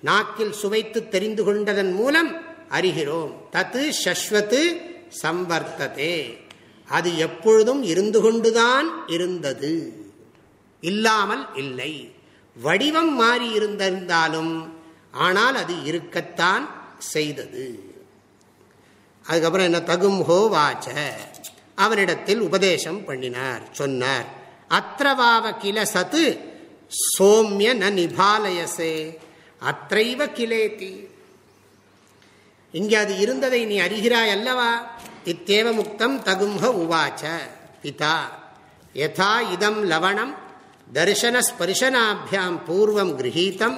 நாக்கில் சுவைத்து தெரிந்து கொண்டதன் மூலம் அறிகிறோம். தத்து சஸ்வத்து சம்பர்த்ததே அது எப்பொழுதும் இருந்து கொண்டுதான் இருந்தது. இல்லாமல் இல்லை. வடிவம் மாறி இருந்திருந்தாலும் ஆனால் அது இருக்கத்தான் செய்தது. அதுக்கப்புறம் என்ன? தகும் ஹோ வாச்ச. அவனிடத்தில் உபதேசம் பண்ணினார். சொன்னார் அத்திரவாவ கில சத்து சோமிய ந நிபாலயசே. அத்தைவ கிலேத்தி இங்கே அது இருந்ததை நீ அறிகிறாய் அல்லவா? இத்தேவ முக்தம் தகும்ப உவாச்ச. பிதா யதா இதம் லவணம் தர்சன ஸ்பர்ஷனாபியாம் பூர்வம் கிரகீதம்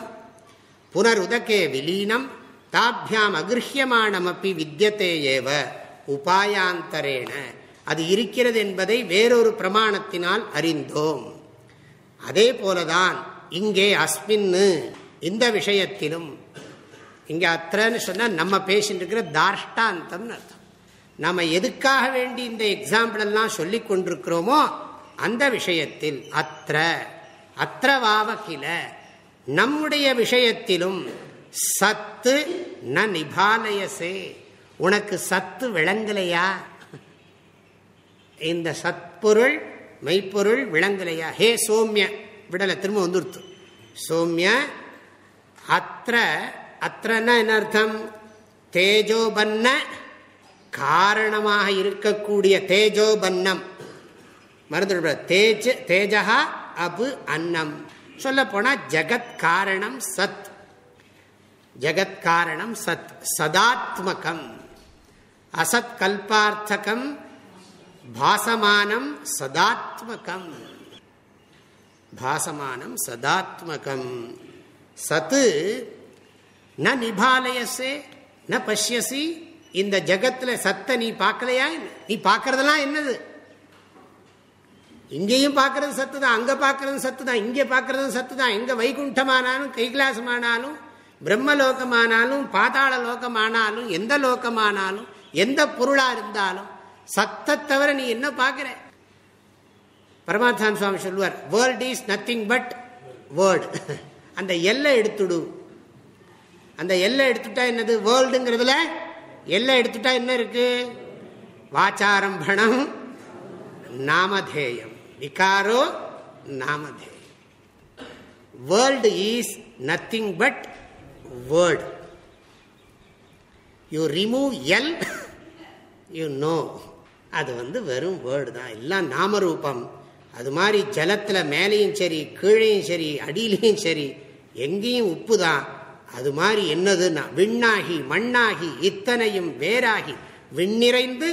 புனருதகே விலீனம் தாபியாம் அகிருஹியமானமப்பி வித்தியதே ஏவ. உபாயாந்தரேன. அது இருக்கிறது என்பதை வேறொரு பிரமாணத்தினால் அறிந்தோம். அதே போலதான் இங்கே அஸ்மின்னு இந்த விஷயத்திலும் இங்கே அத்தனை சொன்னால் நம்ம பேசிட்டு இருக்கிற தாஷ்டாந்தம்னு அர்த்தம். நம்ம எதுக்காக வேண்டி இந்த எக்ஸாம்பிள் எல்லாம் சொல்லி கொண்டிருக்கிறோமோ அந்த விஷயத்தில் அத்த அத்திரவாவகில நம்முடைய விஷயத்திலும் சத்து ந நிபாலயசே. உனக்கு சத்து விளங்கலையா? இந்த சத்பொருள் மெய்ப்பொருள் விளங்கலையா? ஹே சோமிய விடலை திரும்ப வந்துருத்து. சோமிய அத்த அத்தனா என்ன அர்த்தம்? தேஜோபன்ன காரணமாக இருக்கக்கூடிய தேஜோ பன்னம் மறந்து தேஜ தேஜா அபு அன்னம். சொல்ல போனா ஜகத் காரணம் சத். ஜகத் காரணம் சத். சதாத்மகம். அசத் கல்பார்த்தகம் பாசமானம் சதாத்மகம். பாசமானம் சதாத்மகம். சத்து ந நிபாலயசே ந பஷ்யசி இந்த ஜகத்துல சத்த நீ பார்க்கலையா? நீ பார்க்கறதெல்லாம் என்னது? இங்கேயும் பார்க்கறது சத்து தான் அங்க பார்க்கறது சத்து தான் இங்கே பார்க்கறதும் சத்து தான் எங்க வைகுண்டமானாலும் கைகிலாசமானாலும் பிரம்மலோகமானாலும் பாதாள லோகமானாலும் எந்த லோகமானாலும் எந்த பொருளா இருந்தாலும் சத்தை தவிர நீ என்ன பார்க்குற? பரமாத்தான் சுவாமி சொல்லுவார் world is nothing but word அந்த எல்லை எடுத்துடு. அந்த எல்லை எடுத்துட்டா என்னது? வேர்ல்டுங்கிறதுல எல்லாம் எடுத்துட்டா என்ன இருக்கு? வாச்சாரம்பணம் நாமதேயம். விகாரோ நாமதேயம். World is nothing but word you remove all you know அது வந்து வெறும் வேர்டு தான். எல்லாம் நாமரூபம். அது மாதிரி ஜலத்தில் மேலேயும் சரி கீழேயும் சரி அடியிலையும் சரி எங்கேயும் உப்பு தான். அது மாதிரி என்னதுன்னா விண்ணாகி மண்ணாகி இத்தனையும் வேறாகி விண்ணிறைந்து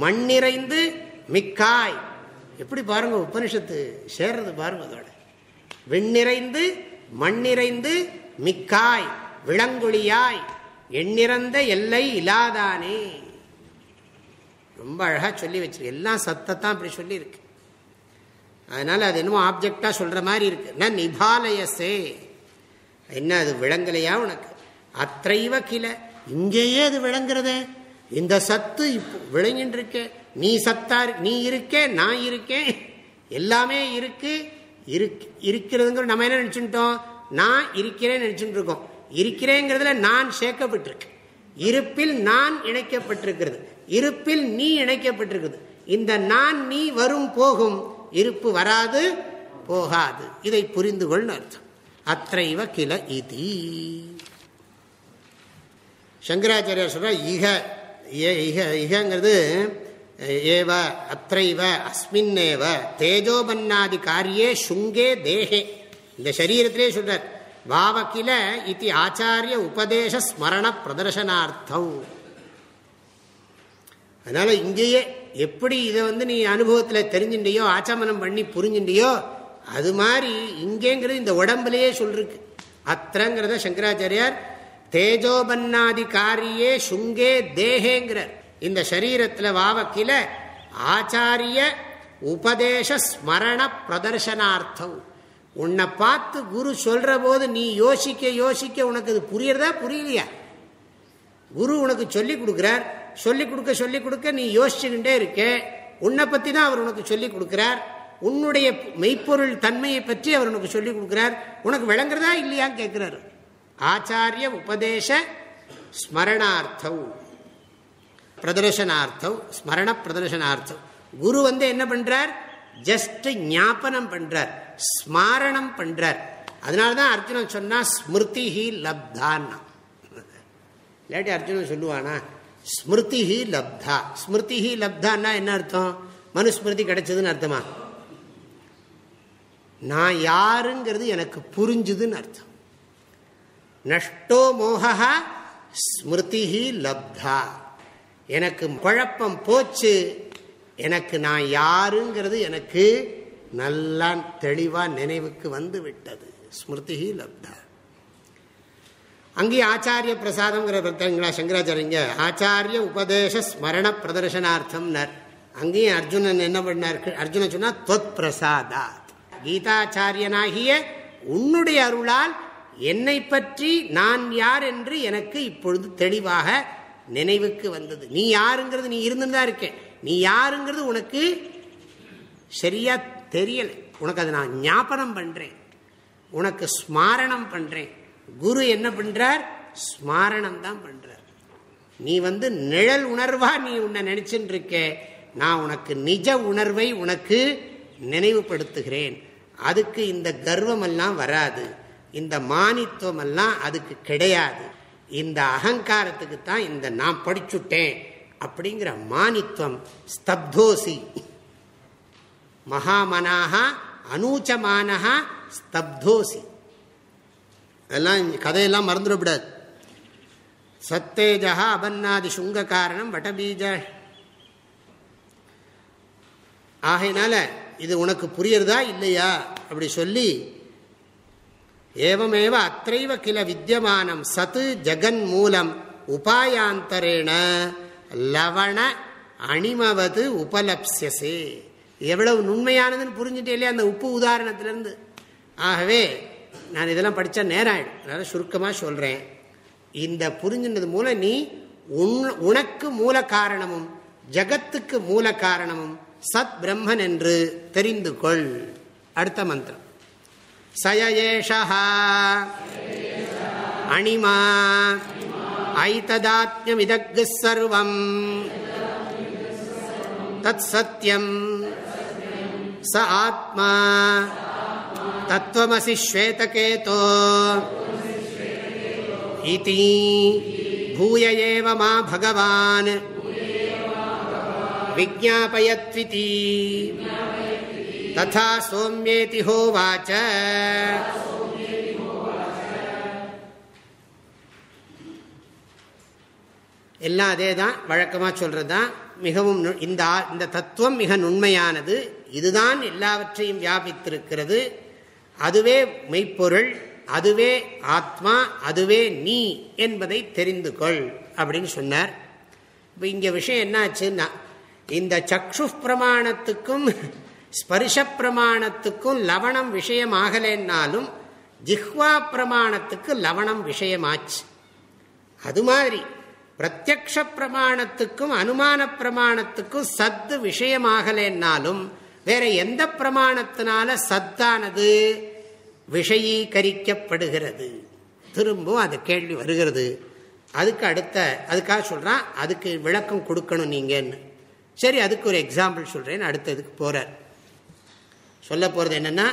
மண்ணிறைந்து மிக்காய். எப்படி பாருங்க உபனிஷத்து சேர்றது பாருங்க அதோட. விண்ணிறைந்து மண்ணிறைந்து மிக்காய் விளங்குழியாய் எண்ணிறந்த எல்லை இல்லாதானே ரொம்ப அழகாக சொல்லி வச்சிருக்கு எல்லாம் சத்தத்தான் அப்படி சொல்லியிருக்கு. அதனால் அது என்னமோ ஆப்ஜெக்டாக சொல்கிற மாதிரி இருக்கு. நான் நிபாலயசே. என்ன அது விளங்கலையா உனக்கு? அத்தைவ கில இங்கேயே அது விளங்குறதே. இந்த சத்து இப்போ விளங்கின்னு நீ சத்தா நீ இருக்கே நான் இருக்கேன் எல்லாமே இருக்கு இருக்கிறதுங்கிற நம்ம என்ன நினச்சுட்டோம் நான் இருக்கிறேன்னு நினச்சிட்டு இருக்கோம் இருக்கிறேங்கிறதுல நான் சேர்க்கப்பட்டிருக்கு. இருப்பில் நான் இணைக்கப்பட்டிருக்கிறது. இருப்பில் நீ இணைக்கப்பட்டிருக்குது இந்த நான் நீ வரும் போகும். இருப்பு வராது போகாது. இதை புரிந்து கொள்ள அர்த்தம். அத்தைவ கில இதி சங்கராச்சாரியார் சொல்ற இக இக இகங்கிறது ஏவ அத்தைவ அஸ்மின்னேவ தேஜோபன்னாதி காரியே சுங்கே தேகே. இந்த சரீரத்திலே சொல்றார் வாவக்கில இது ஆச்சாரிய உபதேச ஸ்மரண பிரதர்சனார்த்தம் அதனால இங்கேயே எப்படி இதை வந்து நீ அனுபவத்தில் தெரிஞ்சுட்டியோ ஆச்சமனம் பண்ணி புரிஞ்சுட்டியோ அது மாதிரி இங்கேங்கிறது இந்த உடம்புலயே சொல்லிருக்கு அத்திரங்கிறத சங்கராச்சாரியார் தேஜோபன்னாதி காரியே சுங்கே தேகேங்கிறார். இந்த சரீரத்தில் வாவக்கில ஆச்சாரிய உபதேச ஸ்மரண பிரதர்சனார்த்தம் உன்னை பார்த்து குரு சொல்ற போது நீ யோசிக்க யோசிக்க உனக்கு அது புரியறதா புரியலையா? குரு உனக்கு சொல்லி கொடுக்குறார். சொல்லிக் கொடுக்க சொல்லிக் கொடுக்க நீ யோசிச்சுக்கிட்டே இருக்க. உன்னை பற்றி தான் அவர் உனக்கு சொல்லிக் கொடுக்குறார். உன்னுடைய மெய்ப்பொருள் தன்மையை பற்றி அவர் உனக்கு சொல்லிக் கொடுக்குறார். உனக்கு விளங்குறதா இல்லையான்னு கேட்குறாரு. ஆச்சாரிய உபதேச ஸ்மரணார்த்தம். பிரதர்சனார்த்தம் ஸ்மரண பிரதர்சனார்த்தம் குரு வந்து என்ன பண்றார்? ஜஸ்ட் ஞாபனம் பண்றார். ஸ்மாரணம் பண்றார். அதனால தான் அர்ஜுனன் சொன்னா ஸ்மிருதி ஹி லப்தான்னா இல்லாட்டி அர்ஜுனன் சொல்லுவானா ஸ்மிருதி ஹி லப்தா. ஸ்மிருதி ஹி லப்தான்னா என்ன அர்த்தம்? மனுஸ்மிருதி கிடைச்சதுன்னு அர்த்தமா? நான் யாருங்கிறது எனக்கு புரிஞ்சுதுன்னு அர்த்தம். நஷ்டோ மோகா ஸ்மிருதி லப்தா. எனக்கு குழப்பம் போச்சு. எனக்கு நான் யாருங்கிறது எனக்கு நல்லா தெளிவா நினைவுக்கு வந்து விட்டது ஸ்மிருதி லப்தா. அங்கேயும் ஆச்சாரிய பிரசாதம்ங்கிற பிரத்தங்களா சங்கராச்சாரியங்க ஆச்சாரிய உபதேச ஸ்மரண பிரதர்சனார்த்தம்னர் அங்கேயும் அர்ஜுனன் என்ன பண்ணார்? அர்ஜுனன் சொன்னா தொத் பிரசாதார் கீதாச்சாரியனாகிய உன்னுடைய அருளால் என்னை பற்றி நான் யார் என்று எனக்கு இப்பொழுது தெளிவாக நினைவுக்கு வந்தது. நீ யாருங்கிறது நீ இருந்துதான் இருக்கேன். நீ யாருங்கிறது உனக்கு சரியா தெரியலை. உனக்கு அதை நான் ஞாபகம் பண்றேன். உனக்கு ஸ்மாரணம் பண்றேன். குரு என்ன பண்றார்? ஸ்மாரணம் தான் பண்றார். நீ வந்து நிழல் உணர்வா நீ உன்னை நினைச்சுட்டு இருக்க. நான் உனக்கு நிஜ உணர்வை உனக்கு நினைவுபடுத்துகிறேன். அதுக்கு இந்த கர்வமெல்லாம் வராது. இந்த மானித்துவம் எல்லாம் அதுக்கு கிடையாது. இந்த அகங்காரத்துக்கு தான் இந்த நான் படிச்சுட்டேன் அப்படிங்கிற மானித்துவம் ஸ்தப்தோசி. மகாமனாக அனூச்சமானஹா ஸ்தப்தோசி. அதெல்லாம் கதையெல்லாம் மறந்துடக்கூடாது. சத்தேஜா அபன்னாதி சுங்க காரணம் வடபீஜ ஆகையினால இது உனக்கு புரியுறதா இல்லையா? அப்படி சொல்லி ஏவமேவ அத்தைவ கில வித்தியமானம் சத்து ஜெகன் மூலம் உபாயாந்தரேண லவண அணிமவது உபலப்சியசே எவ்வளவு நுண்மையானதுன்னு புரிஞ்சுட்டே இல்லையா அந்த உப்பு உதாரணத்திலிருந்து? ஆகவே நான் இதெல்லாம் படித்தா நேரம் ஆகிடும் அதனால் சுருக்கமாக சொல்கிறேன் இந்த புரிஞ்சினது மூலம் நீ உனக்கு மூல காரணமும் ஜகத்துக்கு மூல காரணமும் சத் பிரம்மன் என்று தெரிந்து கொள். அடுத்த மந்திரம் சயேஷா அணிமா ஐததாத்மியமிதக்கு சர்வம் தத் சத்தியம் ச ஆத்மா தத்துவமசி ஸ்வேதகேதோ இதி பூய ஏவ மா பகவான் விஜாபயத்விதி ததா சோமியேதி ஹோவாச்ச எல்லாம் அதே தான் வழக்கமாக சொல்கிறது தான் மிகவும் இந்த இந்த தத்துவம் மிக நுண்மையானது. இதுதான் எல்லாவற்றையும் வியாபித்திருக்கிறது. அதுவே மெய்ப்பொருள் அதுவே ஆத்மா அதுவே நீ என்பதை தெரிந்து கொள் அப்படின்னு சொன்னார். இப்போ இங்கே விஷயம் என்னாச்சுன்னா இந்த சக்ஷு பிரமாணத்துக்கும் ஸ்பர்ஷ பிரமாணத்துக்கும் லவணம் விஷயம் ஆகலைன்னாலும் ஜிஹ்வா பிரமாணத்துக்கு லவணம் விஷயமாச்சு. அது மாதிரி பிரத்யக்ஷ பிரமாணத்துக்கும் அனுமான பிரமாணத்துக்கும் சத்து விஷயமாகலைன்னாலும் வேற எந்த பிரமாணத்தினால சத்தானது விஷயீகரிக்கப்படுகிறது? திரும்பவும் அந்த கேள்வி வருகிறது. அதுக்கு அடுத்த அதுக்காக சொல்கிறான் அதுக்கு விளக்கம் கொடுக்கணும் நீங்கன்னு. சரி அதுக்கு ஒரு எக்ஸாம்பிள் சொல்கிறேன்னு அடுத்ததுக்கு போகிறார் சொல்ல போகிறது என்னென்னா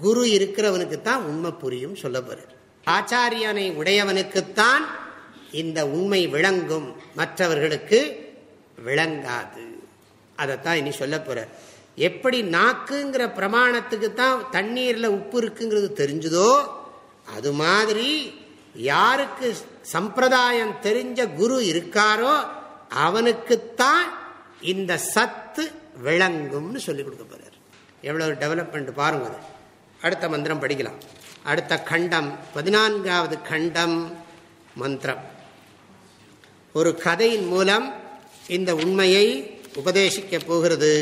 குரு இருக்கிறவனுக்கு தான் உண்மை புரியும் சொல்ல போகிறார் ஆச்சாரியனை உடையவனுக்குத்தான் இந்த உண்மை விளங்கும். மற்றவர்களுக்கு விளங்காது. அதைத்தான் இனி சொல்ல போகிறார் எப்படி நாக்குங்கிற பிரமாணத்துக்கு தான் தண்ணீரில் உப்பு இருக்குங்கிறது தெரிஞ்சுதோ அது மாதிரி யாருக்கு சம்பிரதாயம் தெரிஞ்ச குரு இருக்காரோ அவனுக்குத்தான் இந்த சத்து விளங்கும்னு சொல்லி கொடுக்க போறார். எவ்வளோ டெவலப்மெண்ட் பாருங்க. அடுத்த மந்திரம் படிக்கலாம். அடுத்த கண்டம் பதினான்காவது கண்டம் மந்திரம். ஒரு கதையின் மூலம் இந்த உண்மையை உபதேசிக்க போகிறது.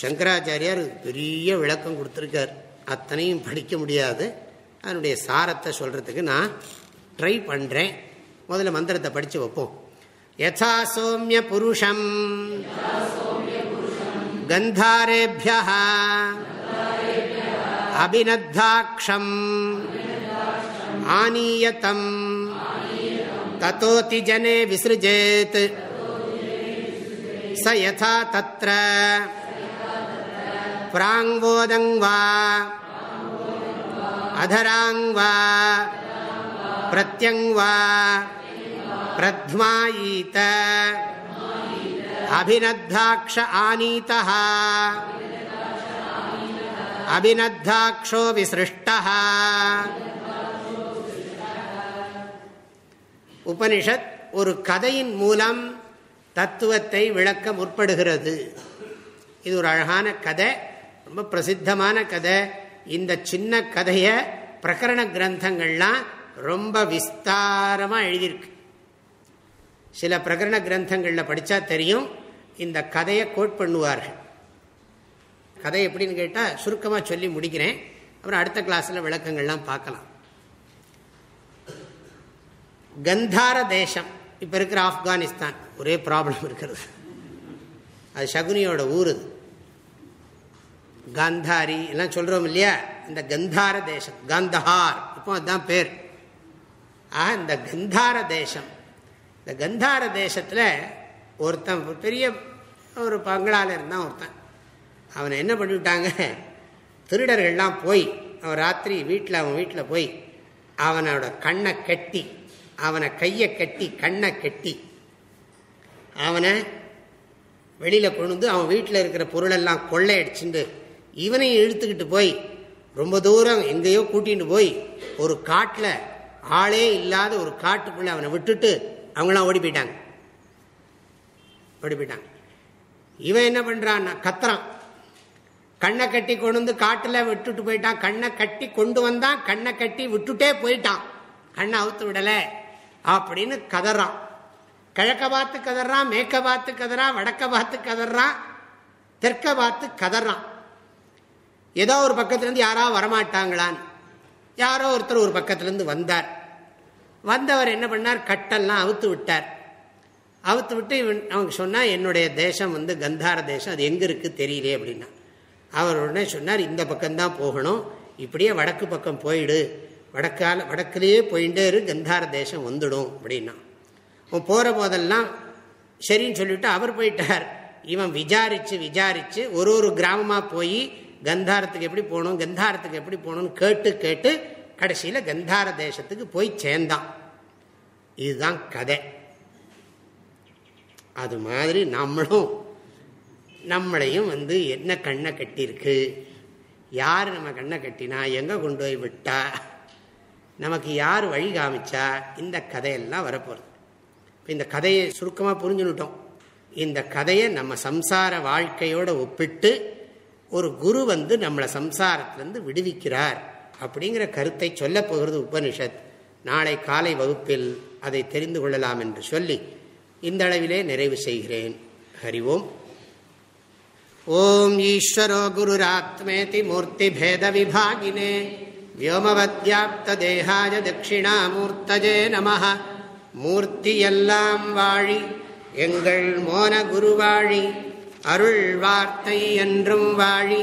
சங்கராச்சாரியார் பெரிய விளக்கம் கொடுத்துருக்கார். அத்தனையும் படிக்க முடியாது. அதனுடைய சாரத்தை சொல்கிறதுக்கு நான் ட்ரை பண்ணுறேன் முதல்ல மந்திரத்தை படித்து வைப்போம். யசா சோமிய புருஷம். கந்தாரேபிய அபிநத்தாட்சம் ஆனீயத்தம் தத்தோதி ஜனே விசிருஜேத் ச யதா தத்திர பிராங்வோதங் வா அதராங் வா பிரத்யங் வா பிரத்மாயீத அபிநத்தாட்ச ஆனீதா அபிநத்தாட்சோ விசிருஷ்டா உபனிஷத் ஒரு கதையின் மூலம் தத்துவத்தை விளக்க முற்படுகிறது. இது ஒரு அழகான கதை ரொம்ப பிரசித்தமான கதை. இந்த சின்ன கதையை பிரகரண கிரந்தங்கள்லாம் ரொம்ப விஸ்தாரமாக எழுதியிருக்கு. சில பிரகரண கிரந்தங்களில் படித்தா தெரியும். இந்த கதையை கோட் பண்ணுவார்கள். கதை எப்படின்னு கேட்டால் சுருக்கமாக சொல்லி முடிக்கிறேன். அப்புறம் அடுத்த கிளாஸில் விளக்கங்கள்லாம் பார்க்கலாம். கந்தார தேசம். இப்போ இருக்கிற ஆப்கானிஸ்தான். ஒரே ப்ராப்ளம் இருக்கிறது. அது சகுனியோட ஊர் இது காந்தாரி எல்லாம் சொல்கிறோம் இல்லையா? இந்த கந்தார தேசம். கந்தஹார். இப்போ அதுதான் பேர். ஆ இந்த கந்தார தேசம். இந்த கந்தார தேசத்தில் ஒருத்தன் பெரிய ஒரு பங்களால் இருந்தான் ஒருத்தன். அவனை என்ன பண்ணிவிட்டாங்க? திருடர்கள்லாம் போய் அவன் ராத்திரி வீட்டில் அவன் வீட்டில் போய் அவனோட கண்ணை கட்டி அவனை கையை கட்டி கண்ணை கட்டி அவனை வெளியில் கொண்டு வந்து அவன் வீட்டில் இருக்கிற பொருளெல்லாம் கொள்ளையடிச்சுட்டு இவனையும் இழுத்துக்கிட்டு போய் ரொம்ப தூரம் எங்கேயோ கூட்டிகிட்டு போய் ஒரு காட்டில் ஆளே இல்லாத ஒரு காட்டுக்குள்ளே அவனை விட்டுட்டு அவங்களாம் ஓடி போயிட்டாங்க. ஓடி போயிட்டாங்க. இவன் என்ன பண்ணுறான்னா கத்துறான். கண்ணை கட்டி கொண்டு வந்து காட்டில் விட்டுட்டு போயிட்டான். கண்ணை கட்டி கொண்டு வந்தான். கண்ணை கட்டி விட்டுட்டே போயிட்டான். கண்ணை அவுத்து விடலை. அப்படின்னு கதறான். கிழக்க பார்த்து கதறான் மேற்க பார்த்து கதறான் வடக்க பார்த்து கதறான் தெற்க பார்த்து கதறான். ஏதோ ஒரு பக்கத்துலேருந்து யாராவது வரமாட்டாங்களான்னு. யாரோ ஒருத்தர் ஒரு பக்கத்துலேருந்து வந்தார். வந்தவர் என்ன பண்ணார்? கட்டெல்லாம் அவுத்து விட்டார். அவுத்து விட்டு இவன் அவங்க சொன்னால் என்னுடைய தேசம் வந்து கந்தார தேசம். அது எங்கே இருக்குது தெரியலே அப்படின்னா. அவர் உடனே சொன்னார் இந்த பக்கம்தான் போகணும். இப்படியே வடக்கு பக்கம் போயிடு. வடக்கால வடக்குலேயே போயிட்டே இரு. கந்தார தேசம் வந்துடும் அப்படின்னா. அவன் போகிற போதெல்லாம் சரின்னு சொல்லிவிட்டு அவர் போயிட்டார். இவன் விசாரித்து விசாரித்து ஒரு ஒரு கிராமமாக போய் கந்தாரத்துக்கு எப்படி போகணும் கந்தாரத்துக்கு எப்படி போகணும்னு கேட்டு கேட்டு கடைசியில் கந்தார தேசத்துக்கு போய் சேர்ந்தான். இதுதான் கதை. அது மாதிரி நம்மளும் நம்மளையும் வந்து என்ன கண்ணை கட்டியிருக்கு? யார் நம்ம கண்ணை கட்டினா? எங்கே கொண்டு போய் விட்டா? நமக்கு யார் வழி காமிச்சா? இந்த கதையெல்லாம் வரப்போகிறது இப்போ இந்த கதையை சுருக்கமாக புரிஞ்சுனுட்டோம் இந்த கதையை நம்ம சம்சார வாழ்க்கையோடு ஒப்பிட்டு ஒரு குரு வந்து நம்மளை சம்சாரத்திலேருந்து விடுவிக்கிறார். அப்படிங்கிற கருத்தை சொல்லப் போகிறது உபனிஷத். நாளை காலை வகுப்பில் அதை தெரிந்து கொள்ளலாம் என்று சொல்லி இந்த அளவிலே நிறைவு செய்கிறேன். ஹரி ஓம். ஓம் ஈஸ்வரோ குருராத்மேதி மூர்த்தி பேத விபாகினே. வியோமவத்யாப்தேகாய தட்சிணாமூர்த்தஜே நம மூர்த்தியெல்லாம் வாழி எங்கள் மோன குருவாழி அருள் வார்த்தை என்றும் வாழி